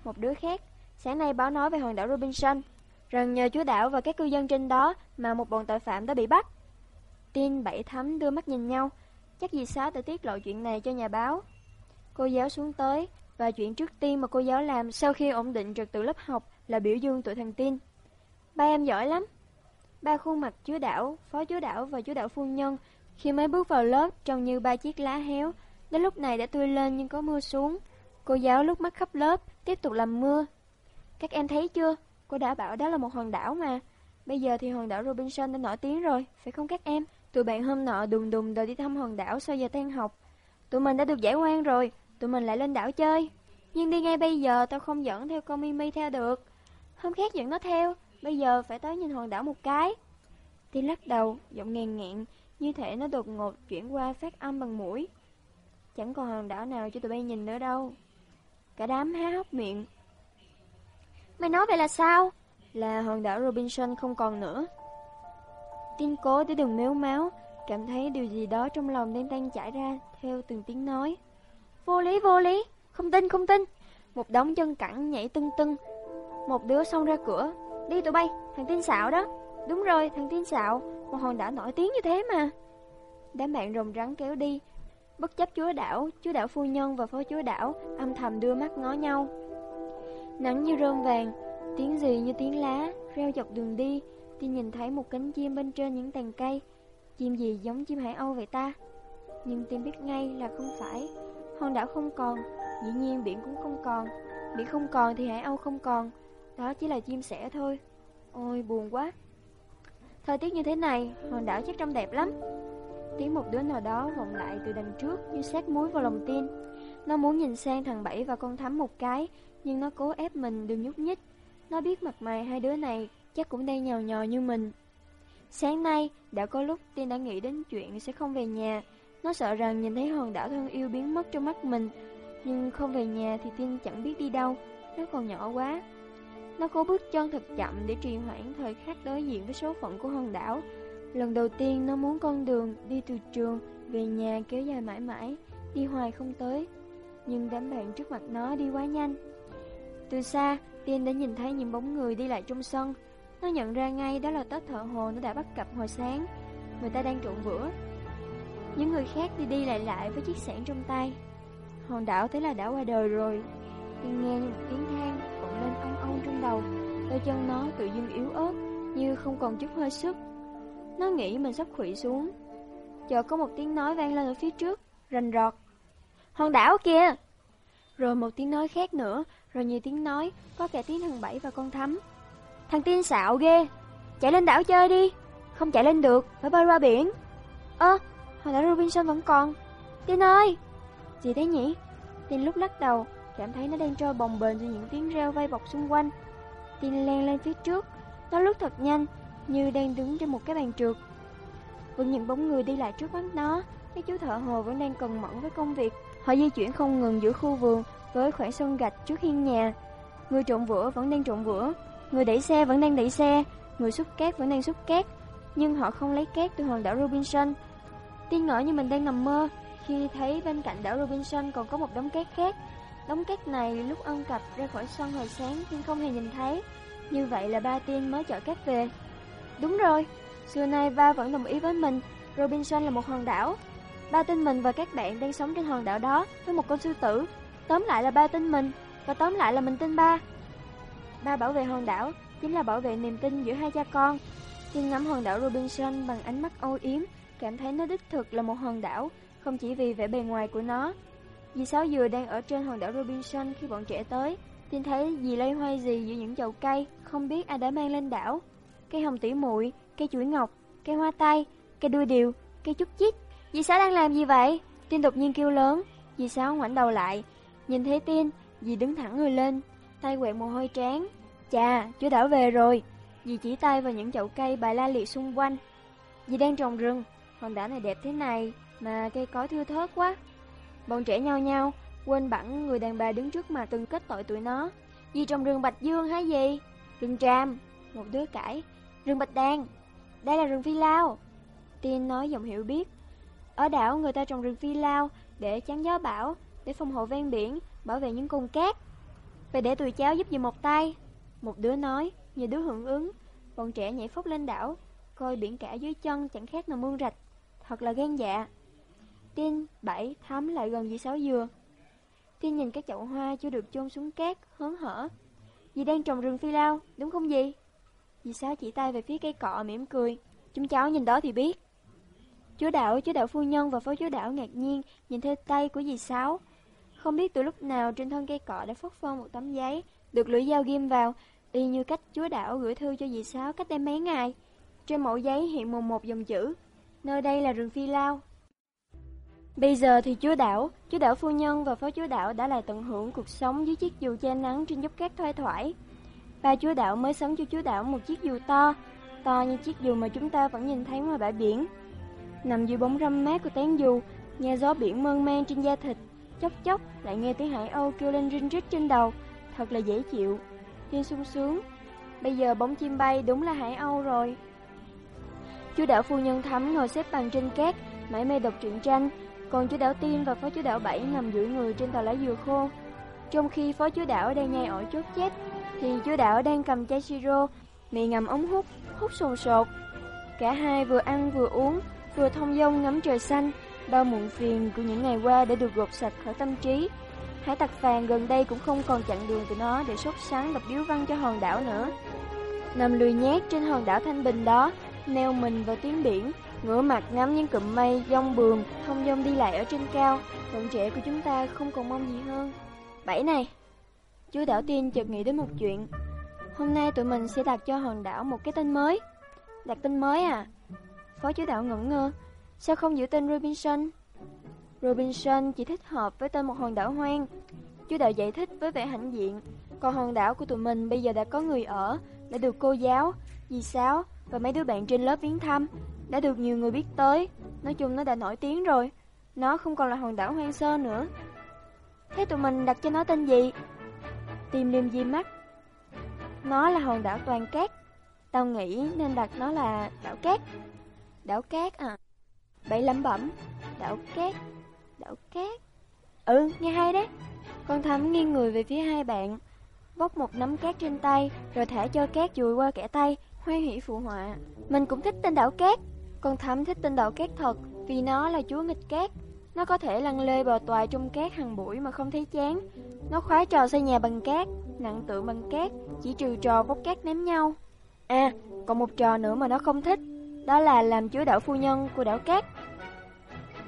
Speaker 1: Một đứa khác, sáng nay báo nói về hòn đảo Robinson, rằng nhờ chú đảo và các cư dân trên đó mà một bọn tội phạm đã bị bắt. Tin, Bảy Thắm đưa mắt nhìn nhau, chắc gì sao đã tiết lộ chuyện này cho nhà báo. Cô giáo xuống tới, và chuyện trước tiên mà cô giáo làm sau khi ổn định trật tự lớp học là biểu dương tụi thằng Tin. Ba em giỏi lắm. Ba khuôn mặt chúa đảo, phó chúa đảo và chúa đảo phu nhân khi mới bước vào lớp trông như ba chiếc lá héo, đến lúc này đã tươi lên nhưng có mưa xuống. Cô giáo lúc mắt khắp lớp, tiếp tục làm mưa. Các em thấy chưa? Cô đã bảo đó là một hòn đảo mà. Bây giờ thì hòn đảo Robinson đã nổi tiếng rồi, phải không các em? Tụi bạn hôm nọ đùng đùng đòi đi thăm hòn đảo sau giờ tan học. Tụi mình đã được giải oan rồi, tụi mình lại lên đảo chơi. Nhưng đi ngay bây giờ tao không dẫn theo con Mimi theo được. Hôm khác dẫn nó theo, bây giờ phải tới nhìn hòn đảo một cái. Tiên lắc đầu, giọng ngàn ngạn, như thể nó đột ngột chuyển qua phát âm bằng mũi. Chẳng còn hòn đảo nào cho tụi bay nhìn nữa đâu. Cả đám há hốc miệng. Mày nói vậy là sao? Là hòn đảo Robinson không còn nữa. Tiên cố tới đường méo máu, cảm thấy điều gì đó trong lòng đang tan chảy ra theo từng tiếng nói. Vô lý, vô lý, không tin, không tin. Một đống chân cẳng nhảy tưng tưng. Một đứa xông ra cửa. Đi tụi bay, thằng tin xạo đó. Đúng rồi, thằng tin xạo, một hòn đảo nổi tiếng như thế mà. Đám bạn rồng rắn kéo đi. Bất chấp chúa đảo, chúa đảo phu nhân và phó chúa đảo âm thầm đưa mắt ngó nhau. Nắng như rơm vàng, tiếng gì như tiếng lá, reo dọc đường đi. Tiên nhìn thấy một cánh chim bên trên những tàn cây. Chim gì giống chim hải âu vậy ta? Nhưng tiên biết ngay là không phải. Hòn đảo không còn, dĩ nhiên biển cũng không còn. Biển không còn thì hải âu không còn. Đó chỉ là chim sẻ thôi. Ôi buồn quá. Thời tiết như thế này, hòn đảo chắc trông đẹp lắm. Tiếng một đứa nào đó vọng lại từ đằng trước như sát muối vào lòng tin. Nó muốn nhìn sang thằng Bảy và con Thắm một cái, nhưng nó cố ép mình đừng nhúc nhích. Nó biết mặt mày hai đứa này chắc cũng đang nhào nhò như mình. Sáng nay, đã có lúc Tiên đã nghĩ đến chuyện sẽ không về nhà. Nó sợ rằng nhìn thấy hòn đảo thân yêu biến mất trong mắt mình. Nhưng không về nhà thì Tiên chẳng biết đi đâu, nó còn nhỏ quá. Nó cố bước chân thật chậm để trì hoãn thời khắc đối diện với số phận của hòn đảo. Lần đầu tiên nó muốn con đường đi từ trường về nhà kéo dài mãi mãi, đi hoài không tới. Nhưng đám bạn trước mặt nó đi quá nhanh. Từ xa, Tiên đã nhìn thấy những bóng người đi lại trong sân. Nó nhận ra ngay đó là tết thợ hồ nó đã bắt gặp hồi sáng. Người ta đang trộn vữa. Những người khác đi đi lại lại với chiếc sạn trong tay. Hòn đảo thế là đã qua đời rồi. Tiên nghe một tiếng than vọng lên ong ong trong đầu. Đôi chân nó tự dưng yếu ớt, như không còn chút hơi sức. Nó nghĩ mình sắp khủy xuống. Chờ có một tiếng nói vang lên ở phía trước, rành rọt. Hòn đảo kìa! Rồi một tiếng nói khác nữa, rồi nhiều tiếng nói, có cả tiếng thằng Bảy và con Thắm. Thằng Tiên xạo ghê, chạy lên đảo chơi đi. Không chạy lên được, phải bơi qua biển. Ơ, hòn đảo Robinson vẫn còn. Tin ơi! Gì thế nhỉ? tin lúc lắc đầu, cảm thấy nó đang trôi bồng bềnh trên những tiếng reo vây bọc xung quanh. tin len lên phía trước, nó lướt thật nhanh, như đang đứng trên một cái bàn trượt. Vẫn những bóng người đi lại trước mắt nó, cái chú thợ hồ vẫn đang cần mẫn với công việc. Họ di chuyển không ngừng giữa khu vườn với khoảng sân gạch trước hiên nhà. Người trộn vữa vẫn đang trộn vữa, người đẩy xe vẫn đang đẩy xe, người xúc cát vẫn đang xúc cát, nhưng họ không lấy cát từ hòn đảo Robinson. Tiên ngỡ như mình đang nằm mơ khi thấy bên cạnh đảo Robinson còn có một đống cát khác. Đống cát này lúc ân cập ra khỏi sân hồi sáng Tiên không hề nhìn thấy. Như vậy là ba Tiên mới chở cát về. Đúng rồi, xưa nay ba vẫn đồng ý với mình, Robinson là một hòn đảo. Ba tin mình và các bạn đang sống trên hòn đảo đó với một con sư tử. Tóm lại là ba tin mình, và tóm lại là mình tin ba. Ba bảo vệ hòn đảo chính là bảo vệ niềm tin giữa hai cha con. Tiên ngắm hòn đảo Robinson bằng ánh mắt âu yếm, cảm thấy nó đích thực là một hòn đảo, không chỉ vì vẻ bề ngoài của nó. Dì Sáu Dừa đang ở trên hòn đảo Robinson khi bọn trẻ tới. tin thấy dì lây hoay gì giữa những chậu cây, không biết ai đã mang lên đảo cây hồng tỉ muội, cây chuỗi ngọc, cây hoa tay, cây đuôi điều, cây chút chít. Dì Sáu đang làm gì vậy? tin đột nhiên kêu lớn. Dì Sáu ngoảnh đầu lại, nhìn thấy tin dì đứng thẳng người lên, tay quẹt mồ hôi trán. Chà, chú đảo về rồi. Dì chỉ tay vào những chậu cây bài la liệt xung quanh. Dì đang trồng rừng, hòn đảo này đẹp thế này mà cây cối thưa thớt quá. Bọn trẻ nhau nhau, quên bẵng người đàn bà đứng trước mà từng kết tội tụi nó. gì trồng rừng Bạch Dương hay gì? Rừng tràm, một đứa cãi. Rừng Bạch Đàn, đây là rừng phi lao. Tiên nói giọng hiểu biết. Ở đảo người ta trồng rừng phi lao để chắn gió bão, để phòng hộ ven biển, bảo vệ những cồn cát. Vậy để tụi cháu giúp gì một tay. Một đứa nói, nhiều đứa hưởng ứng. Bọn trẻ nhảy phốc lên đảo, coi biển cả dưới chân chẳng khác nào mương rạch. Thật là gan dạ. Tin bảy, thắm lại gần dì sáu dừa. Tin nhìn các chậu hoa chưa được chôn xuống cát, hớn hở. Dì đang trồng rừng phi lao, đúng không dì? Dì Sáu chỉ tay về phía cây cọ mỉm cười. Chúng cháu nhìn đó thì biết. Chúa đạo, chúa đạo phu nhân và phó chúa đạo ngạc nhiên nhìn theo tay của dì Sáu. Không biết từ lúc nào trên thân cây cọ đã phất phơ một tấm giấy, được lưỡi dao ghim vào, y như cách chúa đạo gửi thư cho dì Sáu cách đây mấy ngày. Trên mẫu giấy hiện mồm một dòng chữ, nơi đây là rừng phi lao. Bây giờ thì chúa đảo, chúa đảo phu nhân và phó chúa đảo đã lại tận hưởng cuộc sống dưới chiếc dù che nắng trên dốc cát thoai thoải. Ba chúa đảo mới sắm cho chúa đảo một chiếc dù to, to như chiếc dù mà chúng ta vẫn nhìn thấy ngoài bãi biển. Nằm dưới bóng râm mát của tán dù, nghe gió biển mơn man trên da thịt, chốc chốc lại nghe tiếng hải âu kêu lên rinh rít trên đầu, thật là dễ chịu. Thiên sung sướng, bây giờ bóng chim bay đúng là hải âu rồi. Chú đảo phu nhân thắm ngồi xếp bằng trên cát, mãi mê đọc truyện tranh, còn chú đảo tiên và phó chú đảo bảy nằm duỗi người trên tàu lá dừa khô. Trong khi phó chú đảo đang nhai ổi chốt chết, thì chú đảo đang cầm chai siro, miệng ngầm ống hút, hút sồn sột. Cả hai vừa ăn vừa uống, vừa thông dong ngắm trời xanh, bao muộn phiền của những ngày qua đã được gột sạch khỏi tâm trí. Hải tặc vàng gần đây cũng không còn chặn đường tụi nó để sốt sắng đập điếu văn cho hòn đảo nữa. Nằm lười nhét trên hòn đảo Thanh Bình đó, neo mình vào tiếng biển, ngửa mặt ngắm những cụm mây dông bườm thông dông đi lại ở trên cao, bọn trẻ của chúng ta không còn mong gì hơn. Bảy này, chú đảo tiên chợt nghĩ đến một chuyện. Hôm nay tụi mình sẽ đặt cho hòn đảo một cái tên mới. Đặt tên mới à? Phó chú đảo ngẩn ngơ, sao không giữ tên Robinson? Robinson chỉ thích hợp với tên một hòn đảo hoang. Chú đạo giải thích với vẻ hãnh diện, còn hòn đảo của tụi mình bây giờ đã có người ở, đã được cô giáo, dì sáo và mấy đứa bạn trên lớp viếng thăm, đã được nhiều người biết tới. Nói chung nó đã nổi tiếng rồi, nó không còn là hòn đảo hoang sơ nữa. Thế tụi mình đặt cho nó tên gì? Tìm liêm di mắt. Nó là hòn đảo toàn cát. Tao nghĩ nên đặt nó là đảo cát. Đảo cát à? Bảy lẩm bẩm. Đảo cát. Đảo cát. Ừ, nghe hay đấy. Con thắm nghiêng người về phía hai bạn, bóc một nắm cát trên tay, rồi thả cho cát dùi qua kẻ tay, hoan hỷ phụ họa. Mình cũng thích tên đảo cát. Con thắm thích tên đảo cát thật, vì nó là chúa nghịch cát. Nó có thể lăn lê bờ toài trong cát hàng buổi mà không thấy chán. Nó khoái trò xây nhà bằng cát, nặng tượng bằng cát, chỉ trừ trò bốc cát ném nhau. À, còn một trò nữa mà nó không thích, đó là làm chúa đảo phu nhân của đảo cát.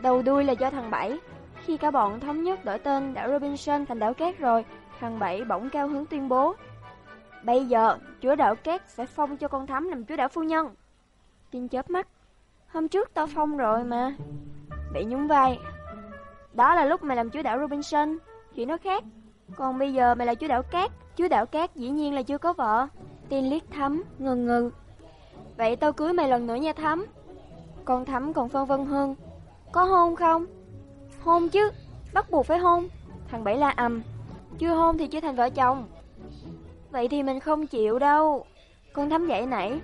Speaker 1: Đầu đuôi là do thằng Bảy. Khi cả bọn thống nhất đổi tên đảo Robinson thành đảo cát rồi, thằng Bảy bỗng cao hứng tuyên bố. Bây giờ, chúa đảo cát sẽ phong cho con thắm làm chúa đảo phu nhân. Tin chớp mắt. Hôm trước tao phong rồi mà. Bị nhún vai. Đó là lúc mày làm chúa đảo Robinson, chuyện nó khác. Còn bây giờ mày là chúa đảo cát, chúa đảo cát dĩ nhiên là chưa có vợ. Tiên liếc thắm, ngần ngừ. Vậy tao cưới mày lần nữa nha thắm. Con thắm còn phân vân hơn. Có hôn không? Hôn chứ, bắt buộc phải hôn. Thằng Bảy la ầm. Chưa hôn thì chưa thành vợ chồng. Vậy thì mình không chịu đâu. Con thắm dậy nãy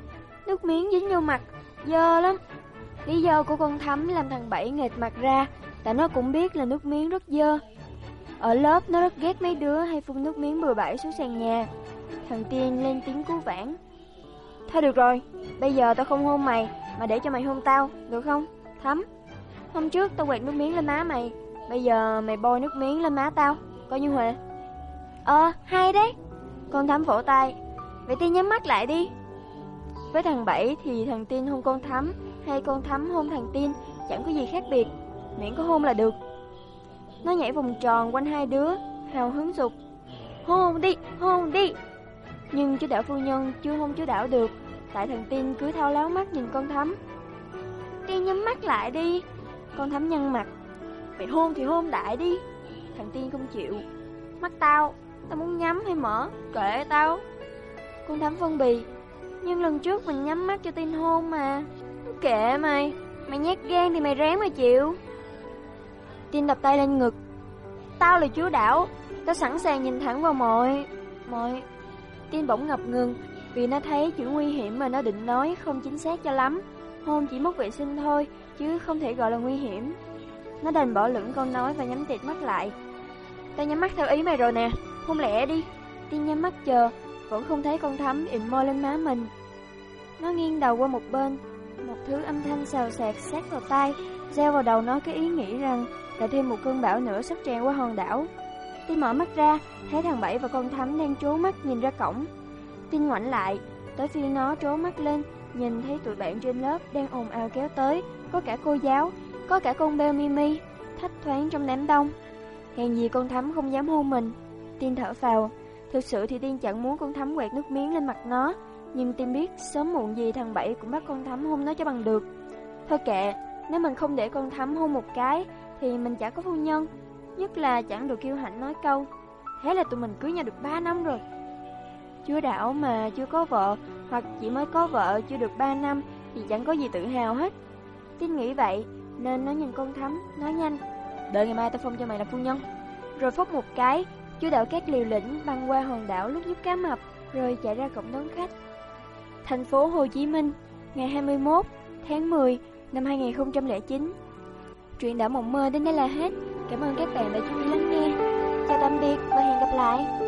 Speaker 1: nước miếng dính vô mặt, dơ lắm. Lý do của con thắm làm thằng Bảy nghệt mặt ra, tại nó cũng biết là nước miếng rất dơ. Ở lớp nó rất ghét mấy đứa hay phun nước miếng bừa bãi xuống sàn nhà. Thằng Tiên lên tiếng cứu vãn. Thôi được rồi, bây giờ tao không hôn mày, mà để cho mày hôn tao, được không? Thắm. Hôm trước tao quẹt nước miếng lên má mày, bây giờ mày bôi nước miếng lên má tao, coi như Huệ. Ờ, hay đấy. Con Thắm vỗ tay. Vậy Tiên nhắm mắt lại đi. Với thằng Bảy thì thằng Tiên hôn con Thắm, hay con Thắm hôn thằng Tiên, chẳng có gì khác biệt, miễn có hôn là được. Nó nhảy vòng tròn quanh hai đứa, hào hứng dục. Hôn đi, hôn đi. Nhưng chú đảo phu nhân chưa hôn chú đảo được, tại thằng Tiên cứ thao láo mắt nhìn con Thắm. Tiên nhắm mắt lại đi. Con Thắm nhăn mặt. Mày hôn thì hôn đại đi. Thằng Tiên không chịu. Mắt tao, tao muốn nhắm hay mở, kệ tao. Con Thắm phân bì. Nhưng lần trước mình nhắm mắt cho tin hôn mà. Kệ mày, mày nhát gan thì mày ráng mà chịu. tin đập tay lên ngực. Tao là chúa đảo, tao sẵn sàng nhìn thẳng vào mọi... mọi... tin bỗng ngập ngừng, vì nó thấy chữ nguy hiểm mà nó định nói không chính xác cho lắm. Hôn chỉ mất vệ sinh thôi, chứ không thể gọi là nguy hiểm. Nó đành bỏ lửng câu nói và nhắm tịt mắt lại. Tao nhắm mắt theo ý mày rồi nè, không lẽ đi. Tiên nhắm mắt chờ, vẫn không thấy con thắm ịn môi lên má mình. Nó nghiêng đầu qua một bên, một thứ âm thanh xào xạc sát vào tai, gieo vào đầu nó cái ý nghĩ rằng là thêm một cơn bão nữa sắp tràn qua hòn đảo. Tiên mở mắt ra, thấy thằng Bảy và con Thắm đang trố mắt nhìn ra cổng. Tiên ngoảnh lại, Tới khi nó trố mắt lên, nhìn thấy tụi bạn trên lớp đang ồn ào kéo tới, có cả cô giáo, có cả con beo Mimi, thách thoáng trong đám đông. Hèn gì con Thắm không dám hôn mình. Tiên thở phào, thực sự thì Tiên chẳng muốn con Thắm quẹt nước miếng lên mặt nó, nhưng Tiên biết sớm muộn gì thằng Bảy cũng bắt con Thắm hôn nó cho bằng được. Thôi kệ, nếu mình không để con Thắm hôn một cái, thì mình chả có phu nhân, nhất là chẳng được kêu hạnh nói câu. Thế là tụi mình cưới nhau được 3 năm rồi. Chưa đảo mà chưa có vợ, hoặc chỉ mới có vợ chưa được 3 năm, thì chẳng có gì tự hào hết. Tin nghĩ vậy, nên nó nhìn con Thắm, nói nhanh. Đợi ngày mai tao phong cho mày là phu nhân. Rồi phốc một cái, chú đảo các liều lĩnh băng qua hòn đảo lúc giúp cá mập, rồi chạy ra cổng đón khách. Thành phố Hồ Chí Minh, ngày 21 tháng 10 năm 2009. Truyện đảo mộng mơ đến đây là hết. Cảm ơn các bạn đã chú ý lắng nghe. Chào tạm biệt và hẹn gặp lại.